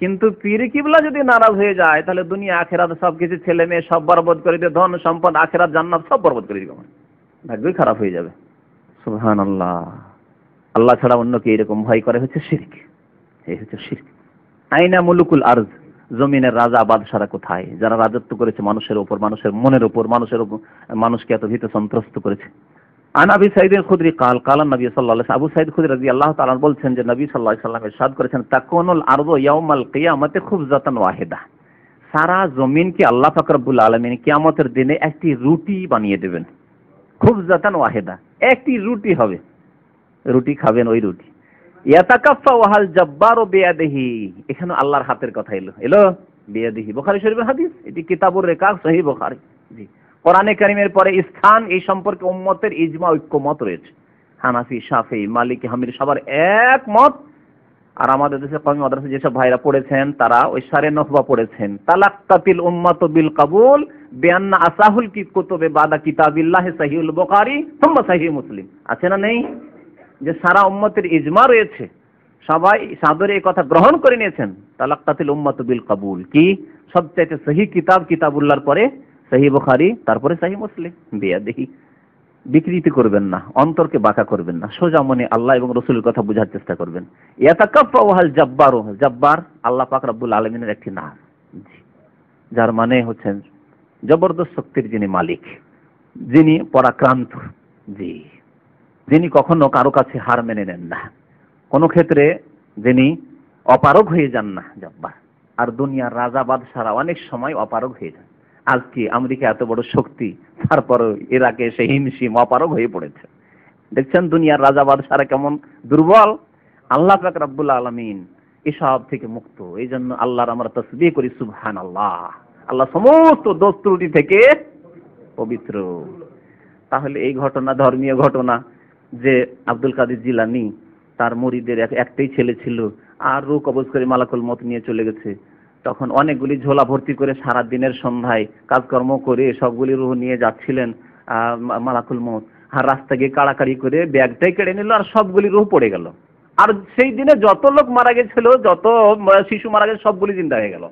কিন্তু পীর কিবলা যদি নারাজ হয়ে যায়, তাহলে দুনিয়া, আখেরাত সব কিছু ছেলে মেয়ে সব বরবাদ করে দিবে ধন, সম্পদ, আখেরাত, জান্নাত সব বরবাদ করে দিবে। ভাগ্যই খারাপ হয়ে যাবে। সুবহান আল্লাহ আল্লাহ ছাড়া অন্যকে এরকম ভয় করে হচ্ছে শিরক। এই হচ্ছে শিরক। আইনা মুলুকুল আরজ? জমিনের রাজা বাদশারা কোথায়? যারা রাজত্ব করেছে মানুষের উপর, মানুষের মনের উপর, মানুষের মানুষকে এত ভীত সন্ত্রস্ত করেছে। আন আবি সাইদের খুদরি কাল কাল নবী সাল্লাল্লাহু আবু সাইদ খুদরি রাদিয়াল্লাহু তাআলা বলছেন যে নবী সাল্লাল্লাহু আলাইহি সাল্লাম ইরশাদ করেছেন, তাকুনুল আরদু ইয়াউমাল কিয়ামতে খুবজাতান ওয়াহিদা। সারা জমিনকে আল্লাহ পাক রব্বুল আলামিন কিয়ামতের দিনে একটি রুটি বানিয়ে দেবেন। খুবজাতান ওয়াহিদা। একটি রুটি হবে। রুটি খাবেন ওই রুটি। ইয়াতাকাফা ওয়াহাল জাব্বারু বিয়াদিহি। এখানে আল্লাহর হাতের কথা এলো। এলো? বিয়াদিহি। বুখারী শরীফের হাদিস? এটি কিতাবুর রেকাব, সহিহ বুখারী। জি। কোরআনে কারিমের পরে স্থান, এই সম্পর্কে উম্মতের ইজমা, ঐক্যমত রয়েছে। হানাফি, শাফি, মালিক হামির সবার এক মত আর আমাদের দেশে কমি মাদ্রাসা যেসব ভাইরা পড়েছেন, তারা ওই সারে নহবা পড়েছেন। তালাক্কাতিল উম্মাত বিল কাবুল বেয়ান্না আসাহুল কি কুতুবে বাদা কিতাবিল্লাহ সহিউল বুখারী থুম্মা সহিহ মুসলিম। আছে না নেই? যে সারা উম্মতের ইজমা রয়েছে, সবাই সাদরে এই কথা গ্রহণ করে নিয়েছেন। তালাক্কাতিল উম্মাত বিল কাবুল কি? সবচাইতে সহি কিতাব কিতাবুল্লাহর পরে সহি বুখারী, তারপরে সহি মুসলিম। বিয়া দেখি বিকৃতি করবেন না, অন্তরকে বাঁকা করবেন না। সোজা মনে আল্লাহ এবং রসুলের কথা বোঝার চেষ্টা করবেন। ইয়াতাকাফা ওয়াহাল জাব্বারু জাব্বার, আল্লাহ পাক রব্বুল আলামিনের একটি নাম। যার মানে হচ্ছেন জবরদস্ত শক্তির যিনি মালিক, যিনি পরাক্রান্ত। জি। যিনি কখনো কারও কাছে হার মেনে নেন না। কোনো ক্ষেত্রে যিনি অপারগ হয়ে যান না, জব্বার। আর দুনিয়ার রাজা বাদশারা অনেক সময় অপারগ হয়ে যান। আজকে আমেরিকা এত বড় শক্তি, তারপর ইরাকে সে হিমশিম অপারগ হয়ে পড়েছে। দেখছেন দুনিয়ার রাজা বাদশারা কেমন দুর্বল? আল্লাহ পাক রাব্বুল আলামিন এসব থেকে মুক্ত। এই জন্য আল্লাহর আমরা তসবিহ করি সুবহান আল্লাহ আল্লাহ সমস্ত দোষ ত্রুটি থেকে পবিত্র। তাহলে এই ঘটনা ধর্মীয় ঘটনা যে আব্দুল কাদের জিলানি, তার মুরিদের এক- একটাই ছেলে ছিল, আর রু কবজ করে মালাকুল মত নিয়ে চলে গেছে। তখন অনেকগুলি ঝোলা ভর্তি করে সারা দিনের সন্ধ্যায় কাজকর্ম করে সবগুলি রুহ নিয়ে যাচ্ছিলেন মালাকুল মত আর রাস্তা গিয়ে কাড়াকাড়ি করে ব্যাগটাই কেড়ে নিল আর সবগুলি রুহ পড়ে গেল। আর সেই দিনে যত লোক মারা গেছিল, যত শিশু মারা গেছে, সবগুলি জিন্দা হয়ে গেল।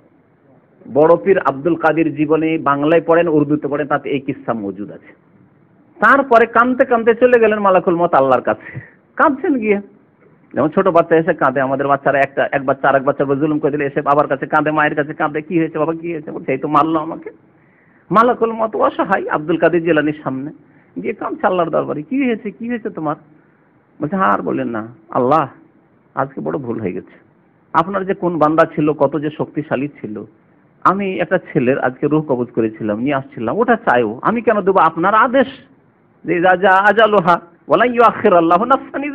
বড় পীর আব্দুল কাদির জীবনে বাংলায় পড়েন, উর্দুতে পড়েন, তাতে এই কিস্সা মজুদ আছে। তারপরে কানতে কানতে চলে গেলেন মালাকুল মত আল্লাহর কাছে। কাঁদছেন গিয়ে। যেমন ছোট বাচ্চা এসে কাঁদে, আমাদের বাচ্চারা একটা, এক বাচ্চা আর এক বাচ্চা জুলুম করে দিলে এসে বাবার কাছে কাঁদে, মায়ের কাছে কাঁদে, কি হয়েছে বাবা, কি হয়েছে? বলছে তো মারলো আমাকে। মালাকুল মত অসহায়, আব্দুল কাদের জেলানির সামনে। গিয়ে কাঁদছে আল্লাহর দরবারে, কি হয়েছে কি হয়েছে তোমার? বলছে হ্যাঁ আর বললেন না, আল্লাহ, আজকে বড় ভুল হয়ে গেছে। আপনার যে কোন বান্দা ছিল, কত যে শক্তিশালী ছিল, আমি একটা ছেলের আজকে রুহ কবজ করেছিলাম, নিয়ে আসছিলাম, ওটা চাইও আমি কেন দেবো? আপনার আদেশ। যে রাজা আজালোহা। বলা ইউ আখের আল্লাহ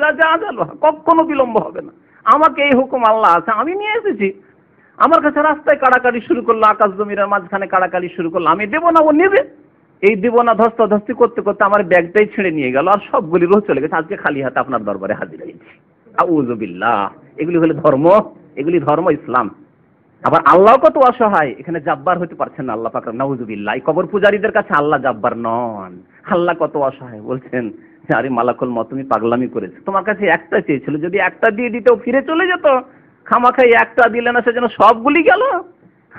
রাজা কখনো বিলম্ব হবে না। আমাকে এই হুকুম আল্লাহ আছে, আমি নিয়ে এসেছি। আমার কাছে রাস্তায় কাড়াকাড়ি শুরু করল, আকাশ জমিনের মাঝখানে কাড়াকাড়ি শুরু করল। আমি দেবো না ও নেবে। এই দেবো না ধস্তাধস্তি করতে করতে আমার ব্যাগটাই ছেড়ে নিয়ে গেল আর সবগুলি রোহ চলে গেছে। আজকে খালি হাতে আপনার দরবারে হাজির হয়েছি। আউজবিল্লাহ এগুলি হলো ধর্ম, এগুলি ধর্ম ইসলাম। আবার আল্লাহ কত অসহায়। এখানে জাব্বার হতে পারছেন না আল্লাহ পাকরাম নাউজুবিল্লাহ কবর পূজারীদের কাছে আল্লাহ জাব্বার নন। আল্লাহ কত অসহায়, বলছেন। আরে মালাকুল মত তুমি পাগলামি করেছ। তোমার কাছে একটা চেয়েছিল, যদি একটা দিয়ে দিতেও ফিরে চলে যেত, খামাখাই একটা দিলে না, সেজন্য সবগুলি গেল।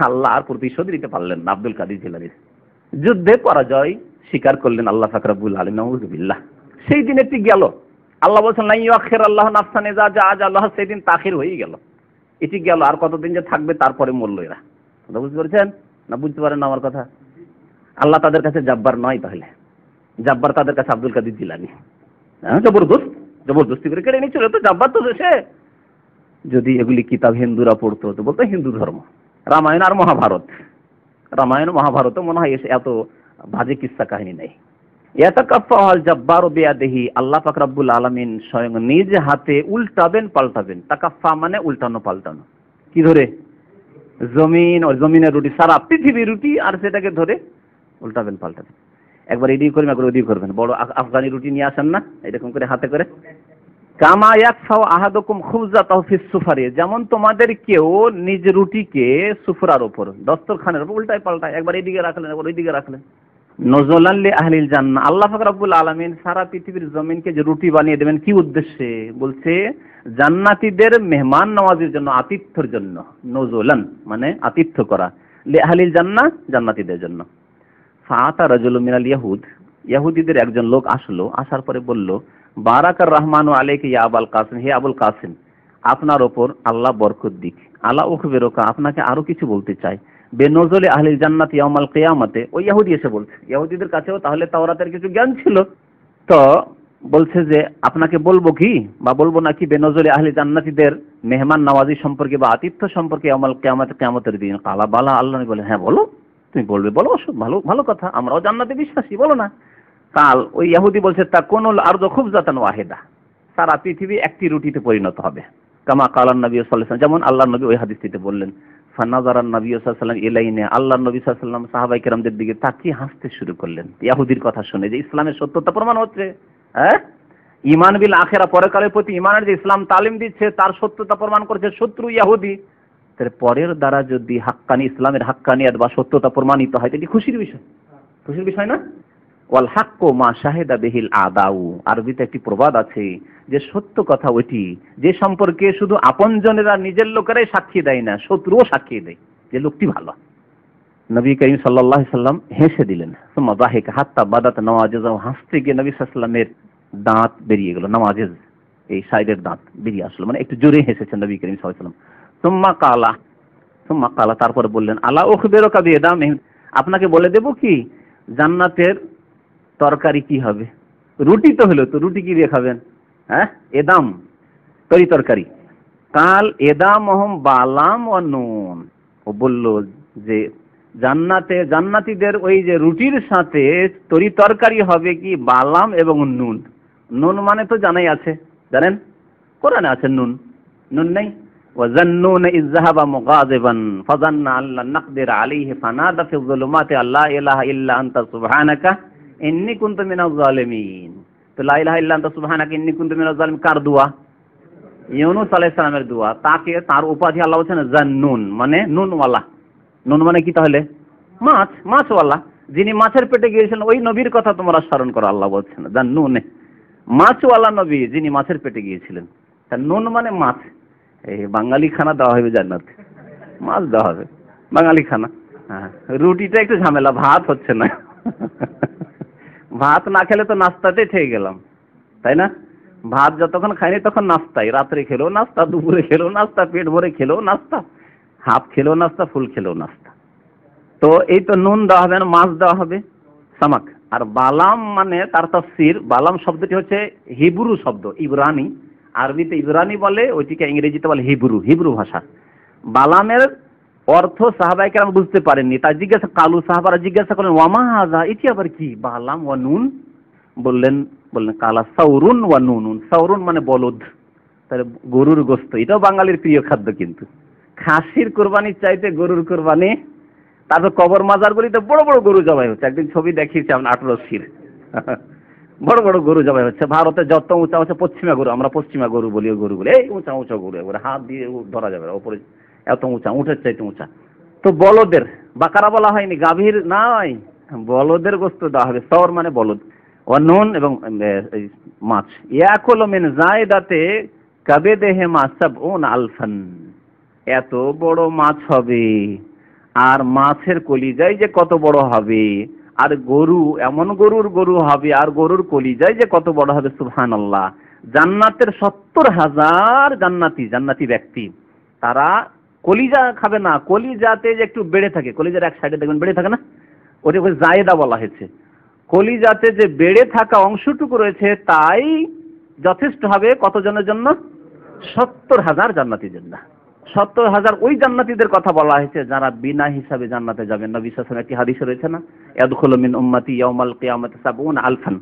আল্লাহ আর প্রতিশোধ দিতে পারলেন না, আব্দুল কাদির জিলানি। যুদ্ধে পরাজয় স্বীকার করলেন আল্লাহ ফাকরাবুল আলী নাউজুবিল্লাহ। সেই দিন এটি গেল। আল্লাহ বলছেন নাই আখের আল্লাহ নাফসানে যা যা আজ আল্লাহ। সেই দিন তাখির হয়ে গেল। এটি গেল, আর কতদিন যে থাকবে, তারপরে মরল এরা। কথা বুঝতে পারছেন? না, বুঝতে পারেন না আমার কথা? আল্লাহ তাদের কাছে জাব্বার নয় তাহলে। জাব্বার তাদের কাছে আব্দুল কাদির জিলানি। হ্যাঁ জবরদস্ত, জবরদস্তি করে কেড়ে নিচ্ছিল তো, জাব্বার তো দেশে। যদি এগুলি কিতাব হিন্দুরা পড়তো, তো বলতো হিন্দু ধর্ম। রামায়ণ আর মহাভারত। রামায়ণ মহাভারত মনে হয় এত বাজে কিস্সা কাহিনী নেই। আল্লাহ পাক রব্বুল আলামিন স্বয়ং নিজ হাতে উল্টাবেন, পাল্টাবেন। তাকাফা মানে উল্টানো, পাল্টানো। কি ধরে? জমিন ও জমিনের রুটি, সারা পৃথিবীর রুটি আর সেটাকে ধরে উল্টাবেন, পাল্টাবেন। একবার এদিকে করবেন একবার ওদিকে করবেন। বড় আফগানি রুটি নিয়ে আসেন না, এরকম করে হাতে করে। কামা ইয়াকফাও আহাদুকুম খুবজাতাহু ফিস সুফারি, যেমন তোমাদের কেউ নিজ রুটিকে সুফরার উপর দস্তরখানের উপর উল্টায় পাল্টায়, একবার এদিকে রাখলেন, একবার ওইদিকে রাখলেন। নজলান লি আহলিল জান্নাহ, আল্লাহ পাক রব্বুল আলামিন সারা পৃথিবীর জমিনকে যে রুটি বানিয়ে দেবেন, কি উদ্দেশ্যে? বলছে, জান্নাতীদের মেহমান নওয়াজের জন্য আতিথ্যর জন্য, নজলান মানে আতিথ্য করা। লি আহলিল জান্নাহ, জান্নাতীদের জন্য। ফাতা রাজুল মিনাল ইয়াহুদ। ইয়াহুদীদের একজন লোক আসলো, আসার পরে বলল, বারাকার রহমান আলাইকে ইয়া আবুল কাসিম, হে আবুল কাসিম, আপনার ওপর আল্লাহ বরকত দিক। আল্লাহ উখবিরকা, আপনাকে আরও কিছু বলতে চাই। বেনজলে আহলিল জান্নাত ইয়াউমাল কিয়ামাতে। ওই ইহুদি এসে বলছে ইহুদিদের কাছেও তাহলে তাওরাতের কিছু জ্ঞান ছিল? তো বলছে যে, আপনাকে বলব কি বা বলব নাকি বেনজলি আহলি জান্নাতীদের মেহমান নওয়াজি সম্পর্কে বা আতিথ্য সম্পর্কে আমল কেমত কেমতের দিন কালা বালা আল্লাহ বলে হ্যাঁ বলো। তুমি বলবে, বলো ভালো ভালো কথা, আমরাও জান্নাতে বিশ্বাসী, বলো না। কাল ওই ইহুদি বলছে তা কোন আর খুব জাতান ওয়াহেদা। সারা পৃথিবী একটি রুটিতে পরিণত হবে। কামা কালান নবী সাল্লাম যেমন আল্লাহ নবী ওই হাদিসটিতে বললেন, ফানাজারান নবী সাল্লাম এলাইনে আল্লাহ নবী সাল্লাম সাহাবাই কেরামদের দিকে তাকিয়ে হাসতে শুরু করলেন। ইয়াহুদির কথা শুনে যে ইসলামের সত্যতা প্রমাণ হচ্ছে হ্যাঁ? ইমান বিল আখেরা, পরকালের প্রতি ইমানের যে ইসলাম তালিম দিচ্ছে, তার সত্যতা প্রমাণ করছে শত্রু ইয়াহুদি। তাহলে পরের দ্বারা যদি হাক্কানি, ইসলামের হাক্কানিয়াত বা সত্যতা প্রমাণিত হয় এটি খুশির বিষয়। খুশির বিষয় না? ওয়াল হাক্কো মা শাহেদা বেহিল আদাউ। আরবিতে একটি প্রবাদ আছে যে, সত্য কথা ওইটি, যে সম্পর্কে শুধু আপনজনেরা নিজের লোকেরাই সাক্ষী দেয় না, শত্রুও সাক্ষী দেয়। যে লোকটি ভালো। নবী করিম সাল্লাহ সাল্লাম হেসে দিলেন, সোম্মা বাহেক হাত্তা বাদাত নওয়াজেজ হাসতে গিয়ে নবী সাল্লামের দাঁত বেরিয়ে গেল, নওয়াজেজ, এই সাইডের দাঁত বেরিয়ে আসলো। মানে একটু জোরে হেসেছেন নবী করিম সাল্লাল্লাহু সাল্লাম। সোম্মা কালা। সোম্মা কালা, তারপরে বললেন, আলা ওখবেরো কাবি এদাম আপনাকে বলে দেব কি, জান্নাতের তরকারি কি হবে? রুটি তো হলো তো, রুটি কি দিয়ে খাবেন? হ্যাঁ? এদাম, তরি তরকারি। কাল এদাম অহম বালাম ও নুন। ও বলল যে, জান্নাতে, জান্নাতীদের ওই যে রুটির সাথে তরি তরকারি হবে কি, বালাম এবং নুন? নুন মানে তো জানাই আছে। জানেন? কোরআনে আছে নুন। নুন নেই? وظنون إذ ذهب مغاضبا فظن أن لن نقدر عليه فنادى في الظلمات أن لا إله إلا أنت سبحانك إني كنت من الظالمين তো লা ইলাহা ইল্লা আনতা সুবহানাকা ইন্নী কুনতু মিনাজ জালিম কার দোয়া ইউনুস আলাইহিস সালামের দোয়া তাকে তার উপাধি আল্লাহ বলেছেন জান্নুন মানে নুনওয়ালা নুন মানে কি তাহলে মাছ মাছওয়ালা যিনি মাছের পেটে গিয়েছিলেন ওই নবীর কথা তোমরা স্মরণ করো আল্লাহ বলছেন জান্নুনে মাছওয়ালা নবী যিনি মাছের পেটে গিয়েছিলেন তা নুন মানে মাছ এই বাঙালি খানা দেওয়া হবে জান্নাত। মাছ দেওয়া হবে। বাঙালি খানা হ্যাঁ। রুটিটা একটু ঝামেলা, ভাত হচ্ছে না। ভাত না খেলে তো নাস্তাতে থেকে গেলাম। তাই না? ভাত যতক্ষণ খাইনি তখন নাস্তাই। রাত্রে খেলেও নাস্তা, দুপুরে খেলেও নাস্তা, পেট ভরে খেলেও নাস্তা। হাফ খেলেও নাস্তা, ফুল খেলেও নাস্তা। তো এই তো নুন দেওয়া হবে না, মাছ দেওয়া হবে। সামাক। আর বালাম মানে তার তফসির। বালাম শব্দটি হচ্ছে হিব্রু শব্দ, ইব্রানি। আরবিতে ইব্রানি বলে, ওইটিকে ইংরেজিতে বলে হিব্রু হিব্রু ভাষা। বালামের অর্থ সাহাবাই কেরাম বুঝতে পারেননি। তাই জিজ্ঞাসা, কালু সাহাবারা জিজ্ঞাসা করলেন, ওয়ামা হাজা? এটি আবার কি? বালাম ওয়া নুন? বললেন বললেন, কালা সাউরুন ওয়া নুন সাউরুন মানে বলদ, তাহলে গরুর গোস্ত। এটাও বাঙালির প্রিয় খাদ্য কিন্তু। খাসির কোরবানির চাইতে গরুর কোরবানি, তারপর কবর মাজার মাজারগুলিতে বড় বড় গরু জবাই হচ্ছে। একদিন ছবি দেখিয়েছি আমরা আঠারো শির বড় বড় গরু জবাই হচ্ছে। ভারতে যত উঁচা উঁচা পশ্চিমা গরু, আমরা পশ্চিমা গরু বলি গরু গরুগুলো এই উঁচা উঁচা গরু একবারে হাত দিয়ে ধরা যাবে ওপরে এত উঁচা উঠের চাইতে উঁচা। তো বলদের, বাকারা বলা হয়নি, গাভীর নাই। বলদের গোস্ত দেওয়া হবে, সর মানে বলদ। ও নুন এবং মাছ। ইয়াকুল মিন জায়দাতে কাবে দেহে মাসাব উন আলফান। এত বড় মাছ হবে, আর মাছের কলিজাই যে কত বড় হবে। আর গরু, এমন গরুর গরু হবে, আর গরুর কলিজাই যে কত বড় হবে সুবহান আল্লাহ জান্নাতের সত্তর হাজার জান্নাতি জান্নাতি ব্যক্তি। তারা কলিজা খাবে না, কলিজাতে যে একটু বেড়ে থাকে, কলিজার এক সাইডে দেখবেন বেড়ে থাকে না? ওটা জায়দা বলা হয়েছে। কলিজাতে যে বেড়ে থাকা অংশটুকু রয়েছে, তাই যথেষ্ট হবে কতজনের জন্য? সত্তর হাজার জান্নাতির জন্য। সত্তর হাজার ওই জান্নাতীদের কথা বলা হয়েছে, যারা বিনা হিসাবে জান্নাতে যাবেন নবী সাসম একটি হাদিস রয়েছে না। ইয়াদখুলু মিন উম্মতি ইয়াউমাল কিয়ামাতি সাবউন আলফান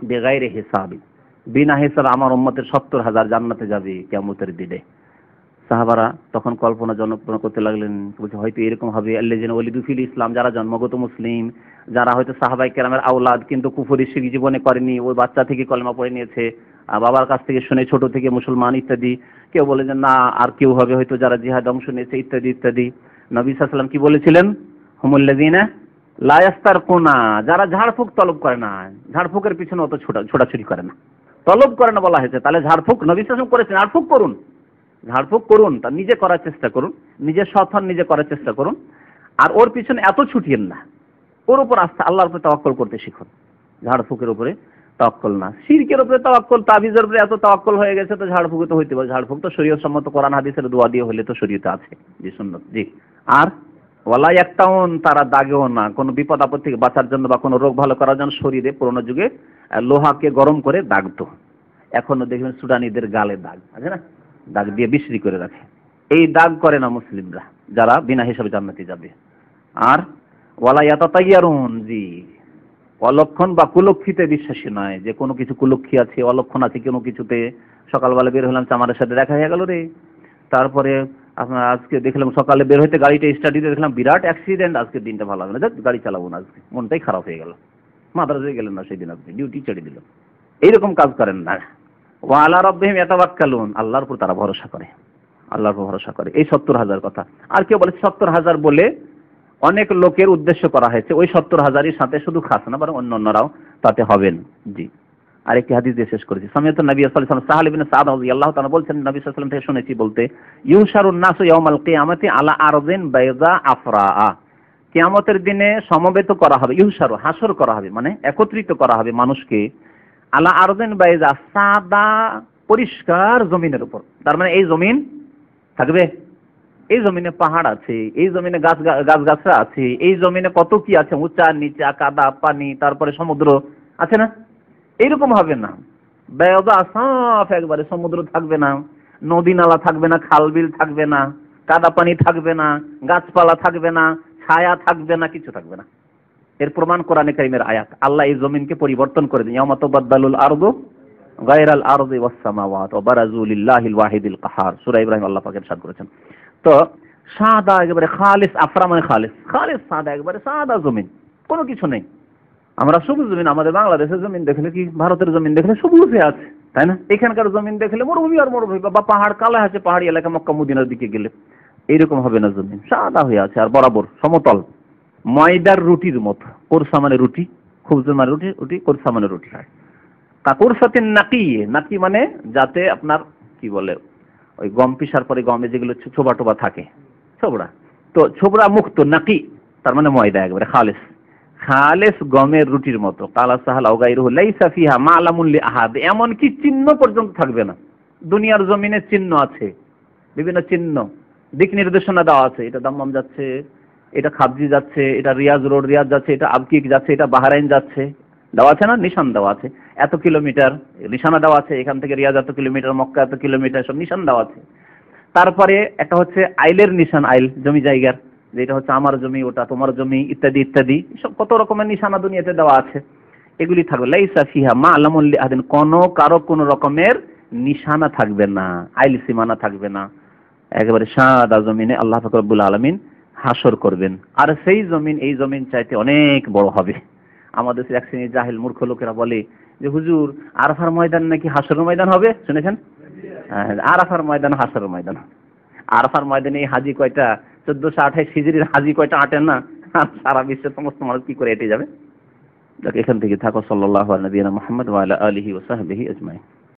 বেগাইরে হিসাবি বিনা হিসাবে আমার উম্মতের সত্তর হাজার জান্নাতে যাবে কিয়ামতের দিনে। সাহাবারা তখন কল্পনা জনপ্রণ করতে লাগলেন, বলছে, হয়তো এরকম হবে। আল্লাহ যেন ওলিদুফিল ইসলাম, যারা জন্মগত মুসলিম, যারা হয়তো সাহাবাই কেরামের আওলাদ, কিন্তু কুফরি শিখ জীবনে করেনি, ওই বাচ্চা থেকে কলমা পড়ে নিয়েছে, আর বাবার কাছ থেকে শুনে ছোট থেকে মুসলমান, ইত্যাদি। কেউ বলে যে, না, আর কেউ হবে হয়তো যারা জিহাদ অংশ নিয়েছে, ইত্যাদি ইত্যাদি। নবী সাল্লাম কি বলেছিলেন? হুমুল্লাদিনা লায়াস্তার কোনা যারা ঝাড়ফুঁক তলব করে না, ঝাড়ফুঁকের পিছনে অত ছোটা, ছোটাছুটি করে না। তলব করে না বলা হয়েছে, তাহলে ঝাড়ফুঁক, নবী সাল্লাম করেছেন, ঝাড়ফুঁক করুন। ঝাড়ফুঁক করুন, তা নিজে করার চেষ্টা করুন, নিজে সথন নিজে করার চেষ্টা করুন, আর ওর পিছনে এত ছুটিয়েন না। ওর উপর আস্থা, আল্লাহর উপরে তাওয়াক্কল করতে শিখুন। ঝাড়ফুঁকের উপরে তাওয়াক্কল না। শিরকের উপরে তাওয়াক্কল, তাবিজের উপরে এত তাওয়াক্কল হয়ে গেছে, তো ঝাড়ফুঁকে তো হইতে পারে। ঝাড়ফুঁক তো শরীয়ত সম্মত কোরআন, হাদিসের দোয়া দিয়ে হলে তো শরীয়তে আছে, জি সুন্নত, জি। আর ওয়ালা একটাউন তারা দাগেও না। কোনো বিপদ আপদ থেকে বাঁচার জন্য বা কোনো রোগ ভালো করার জন্য শরীরে পুরোনো যুগে লোহাকে গরম করে দাগতো। এখনও দেখবেন সুডানিদের গালে দাগ, আছে না? দাগ দিয়ে বিশ্রি করে রাখে। এই দাগ করে না মুসলিমরা, যারা বিনা হিসাবে জান্নাতি যাবে। আর ওয়ালা ইয়াতাতাইয়ারুন, জি। অলক্ষণ বা কুলক্ষিতে বিশ্বাসী নয় যে কোনো কিছু কুলক্ষী আছে, অলক্ষণ আছে কোনো কিছুতে। সকালবেলা বের হলাম, চামারের সাথে দেখা হয়ে গেল রে। তারপরে আপনার আজকে দেখলাম সকালে বের হইতে গাড়িটা স্টার্ট দিতে দেখলাম বিরাট অ্যাক্সিডেন্ট আজকে দিনটা ভালো না ধ্যাৎ, গাড়ি চালাবো না আজকে। মনটাই খারাপ হয়ে গেল। মাদ্রাসায় গেলেন না সেই দিন আপনি ডিউটি ছেড়ে দিল। এইরকম কাজ করেন না। ও ওয়া আলা রব্বিহিম ইয়াতাওয়াক্কালুন। আল্লাহর উপর তারা ভরসা করে। আল্লাহর উপর ভরসা করে। এই সত্তর হাজার কথা। আর কেউ বলে সত্তর হাজার বলে অনেক লোকের উদ্দেশ্য করা হয়েছে। ওই সত্তর হাজারের সাথে শুধু খাস না বরং অন্য অন্যরাও তাতে হবেন। জি। আরেকটি হাদিস দিয়ে শেষ করেছি। সমিয়ত নবী সাল্লাল্লাহু আলাইহি সাহাল ইবনে সাদ রাদিয়াল্লাহু তাআলা বলছেন, নবী সাল্লাল্লাহু আলাইহি থেকে শুনেছি বলতে ইউশারুন নাসু ইয়াউমাল কিয়ামাতি আলা আরদিন বাইদা আফরাআ। কিয়ামতের দিনে সমবেত করা হবে ইউশারু হাসর করা হবে মানে একত্রিত করা হবে মানুষকে আলা আরদিন বাইদা, সাদা পরিষ্কার জমিনের উপর। তার মানে এই জমিন থাকবে? এই জমিনে পাহাড় আছে, এই জমিনে গাছ গাছ গাছরা আছে, এই জমিনে কত কি আছে? উঁচা, নিচা, কাদা, পানি, তারপরে সমুদ্র, আছে না? এইরকম হবে না। বেয়দা সাফ একবারে সমুদ্র থাকবে না, নদী নালা থাকবে না, খাল বিল থাকবে না, কাদা পানি থাকবে না, গাছপালা থাকবে না, ছায়া থাকবে না, কিছু থাকবে না। এর প্রমাণ কোরআনে কারিমের আয়াত। আল্লাহ এই জমিনকে পরিবর্তন করে দিন। ইয়ামাত বাদদালুল আরদু গায়রাল আরদি ওয়াস সামাওয়াত ওয়া বারাজু লিল্লাহিল ওয়াহিদিল কাহার। সূরা ইব্রাহিম আল্লাহ পাকের সাথ করেছেন। তো সাদা একবারে খালিস আফরা মানে খালিস। খালিস সাদা একবারে সাদা জমিন। কোনো কিছু নেই। আমরা সবুজ জমিন, আমাদের বাংলাদেশের জমিন দেখলে কি, ভারতের জমিন দেখলে সবুজ হয়ে আছে, তাই না? এখানকার জমিন দেখলে মরুভূমি আর মরুভূমি, বা পাহাড় কালা আছে পাহাড়ি এলাকা মক্কা, মদিনার দিকে গেলে। এইরকম হবে না জমিন, সাদা হয়ে আছে আর বরাবর, সমতল। ময়দার রুটির মতো। কোরসা মানে রুটি, খুবজ মানে রুটি রুটি কোরসা মানে রুটি। কাকুর সাথে নাকি নাকি মানে যাতে আপনার, কি বলে, ওই গম পিসার পরে গমে যেগুলো ছোবা টোবা থাকে, ছোবড়া। তো ছোবড়া মুক্ত নাকি, তার মানে ময়দা একবারে খালেস। খালেস গমের রুটির মতো। কালা সাহাল আউগাইরুহু লাইসা ফিহা মালামুল লি আহাদ এমন কি চিহ্ন পর্যন্ত থাকবে না। দুনিয়ার জমিনে চিহ্ন আছে। বিভিন্ন চিহ্ন। দিক নির্দেশনা দেওয়া আছে। এটা দাম্মাম যাচ্ছে, এটা খাবজি যাচ্ছে, এটা রিয়াজ রোড, রিয়াজ যাচ্ছে, এটা আবকিক যাচ্ছে, এটা বাহারাইন যাচ্ছে। দেওয়া আছে না? নিশান দেওয়া আছে। এত কিলোমিটার নিশানা দেওয়া আছে। এখান থেকে রিয়াজ এত কিলোমিটার, মক্কা এত কিলোমিটার, সব নিশান দেওয়া আছে। তারপরে একটা হচ্ছে আইলের নিশান, আইল, জমি জায়গার। যেটা হচ্ছে আমার জমি ওটা তোমার জমি ইত্যাদি ইত্যাদি। সব কত রকমের নিশানা দুনিয়াতে দেওয়া আছে। এগুলি থাকবে। লাইসা ফিহা মা আলামুল্লি আদিন কোন কারও কোন রকমের নিশানা থাকবে না আইল সীমানা থাকবে না। একেবারে সাদা জমিনে আল্লাহ ফকরবুল আলমিন হাসর করবেন। আর সেই জমিন এই জমিন চাইতে অনেক বড় হবে। আমাদের এক শ্রেণির জাহিল মূর্খ লোকেরা বলে যে হুজুর আরাফার ময়দান নাকি হাসর ময়দান হবে? শুনেছেন? হ্যাঁ, আরাফার ময়দান হাসর ময়দান। আরাফার ময়দানে এই হাজি কয়টা? চোদ্দশো আঠাইশ হিজড়ির হাজি কয়টা আটেন না? সারা বিশ্বের সমস্ত মানুষ কি করে এটে যাবে? এখান থেকে থাকো সাল্লাহ নবীনা মোহাম্মদ ওয়ালা আলহি ওসাহবিহি আজমাই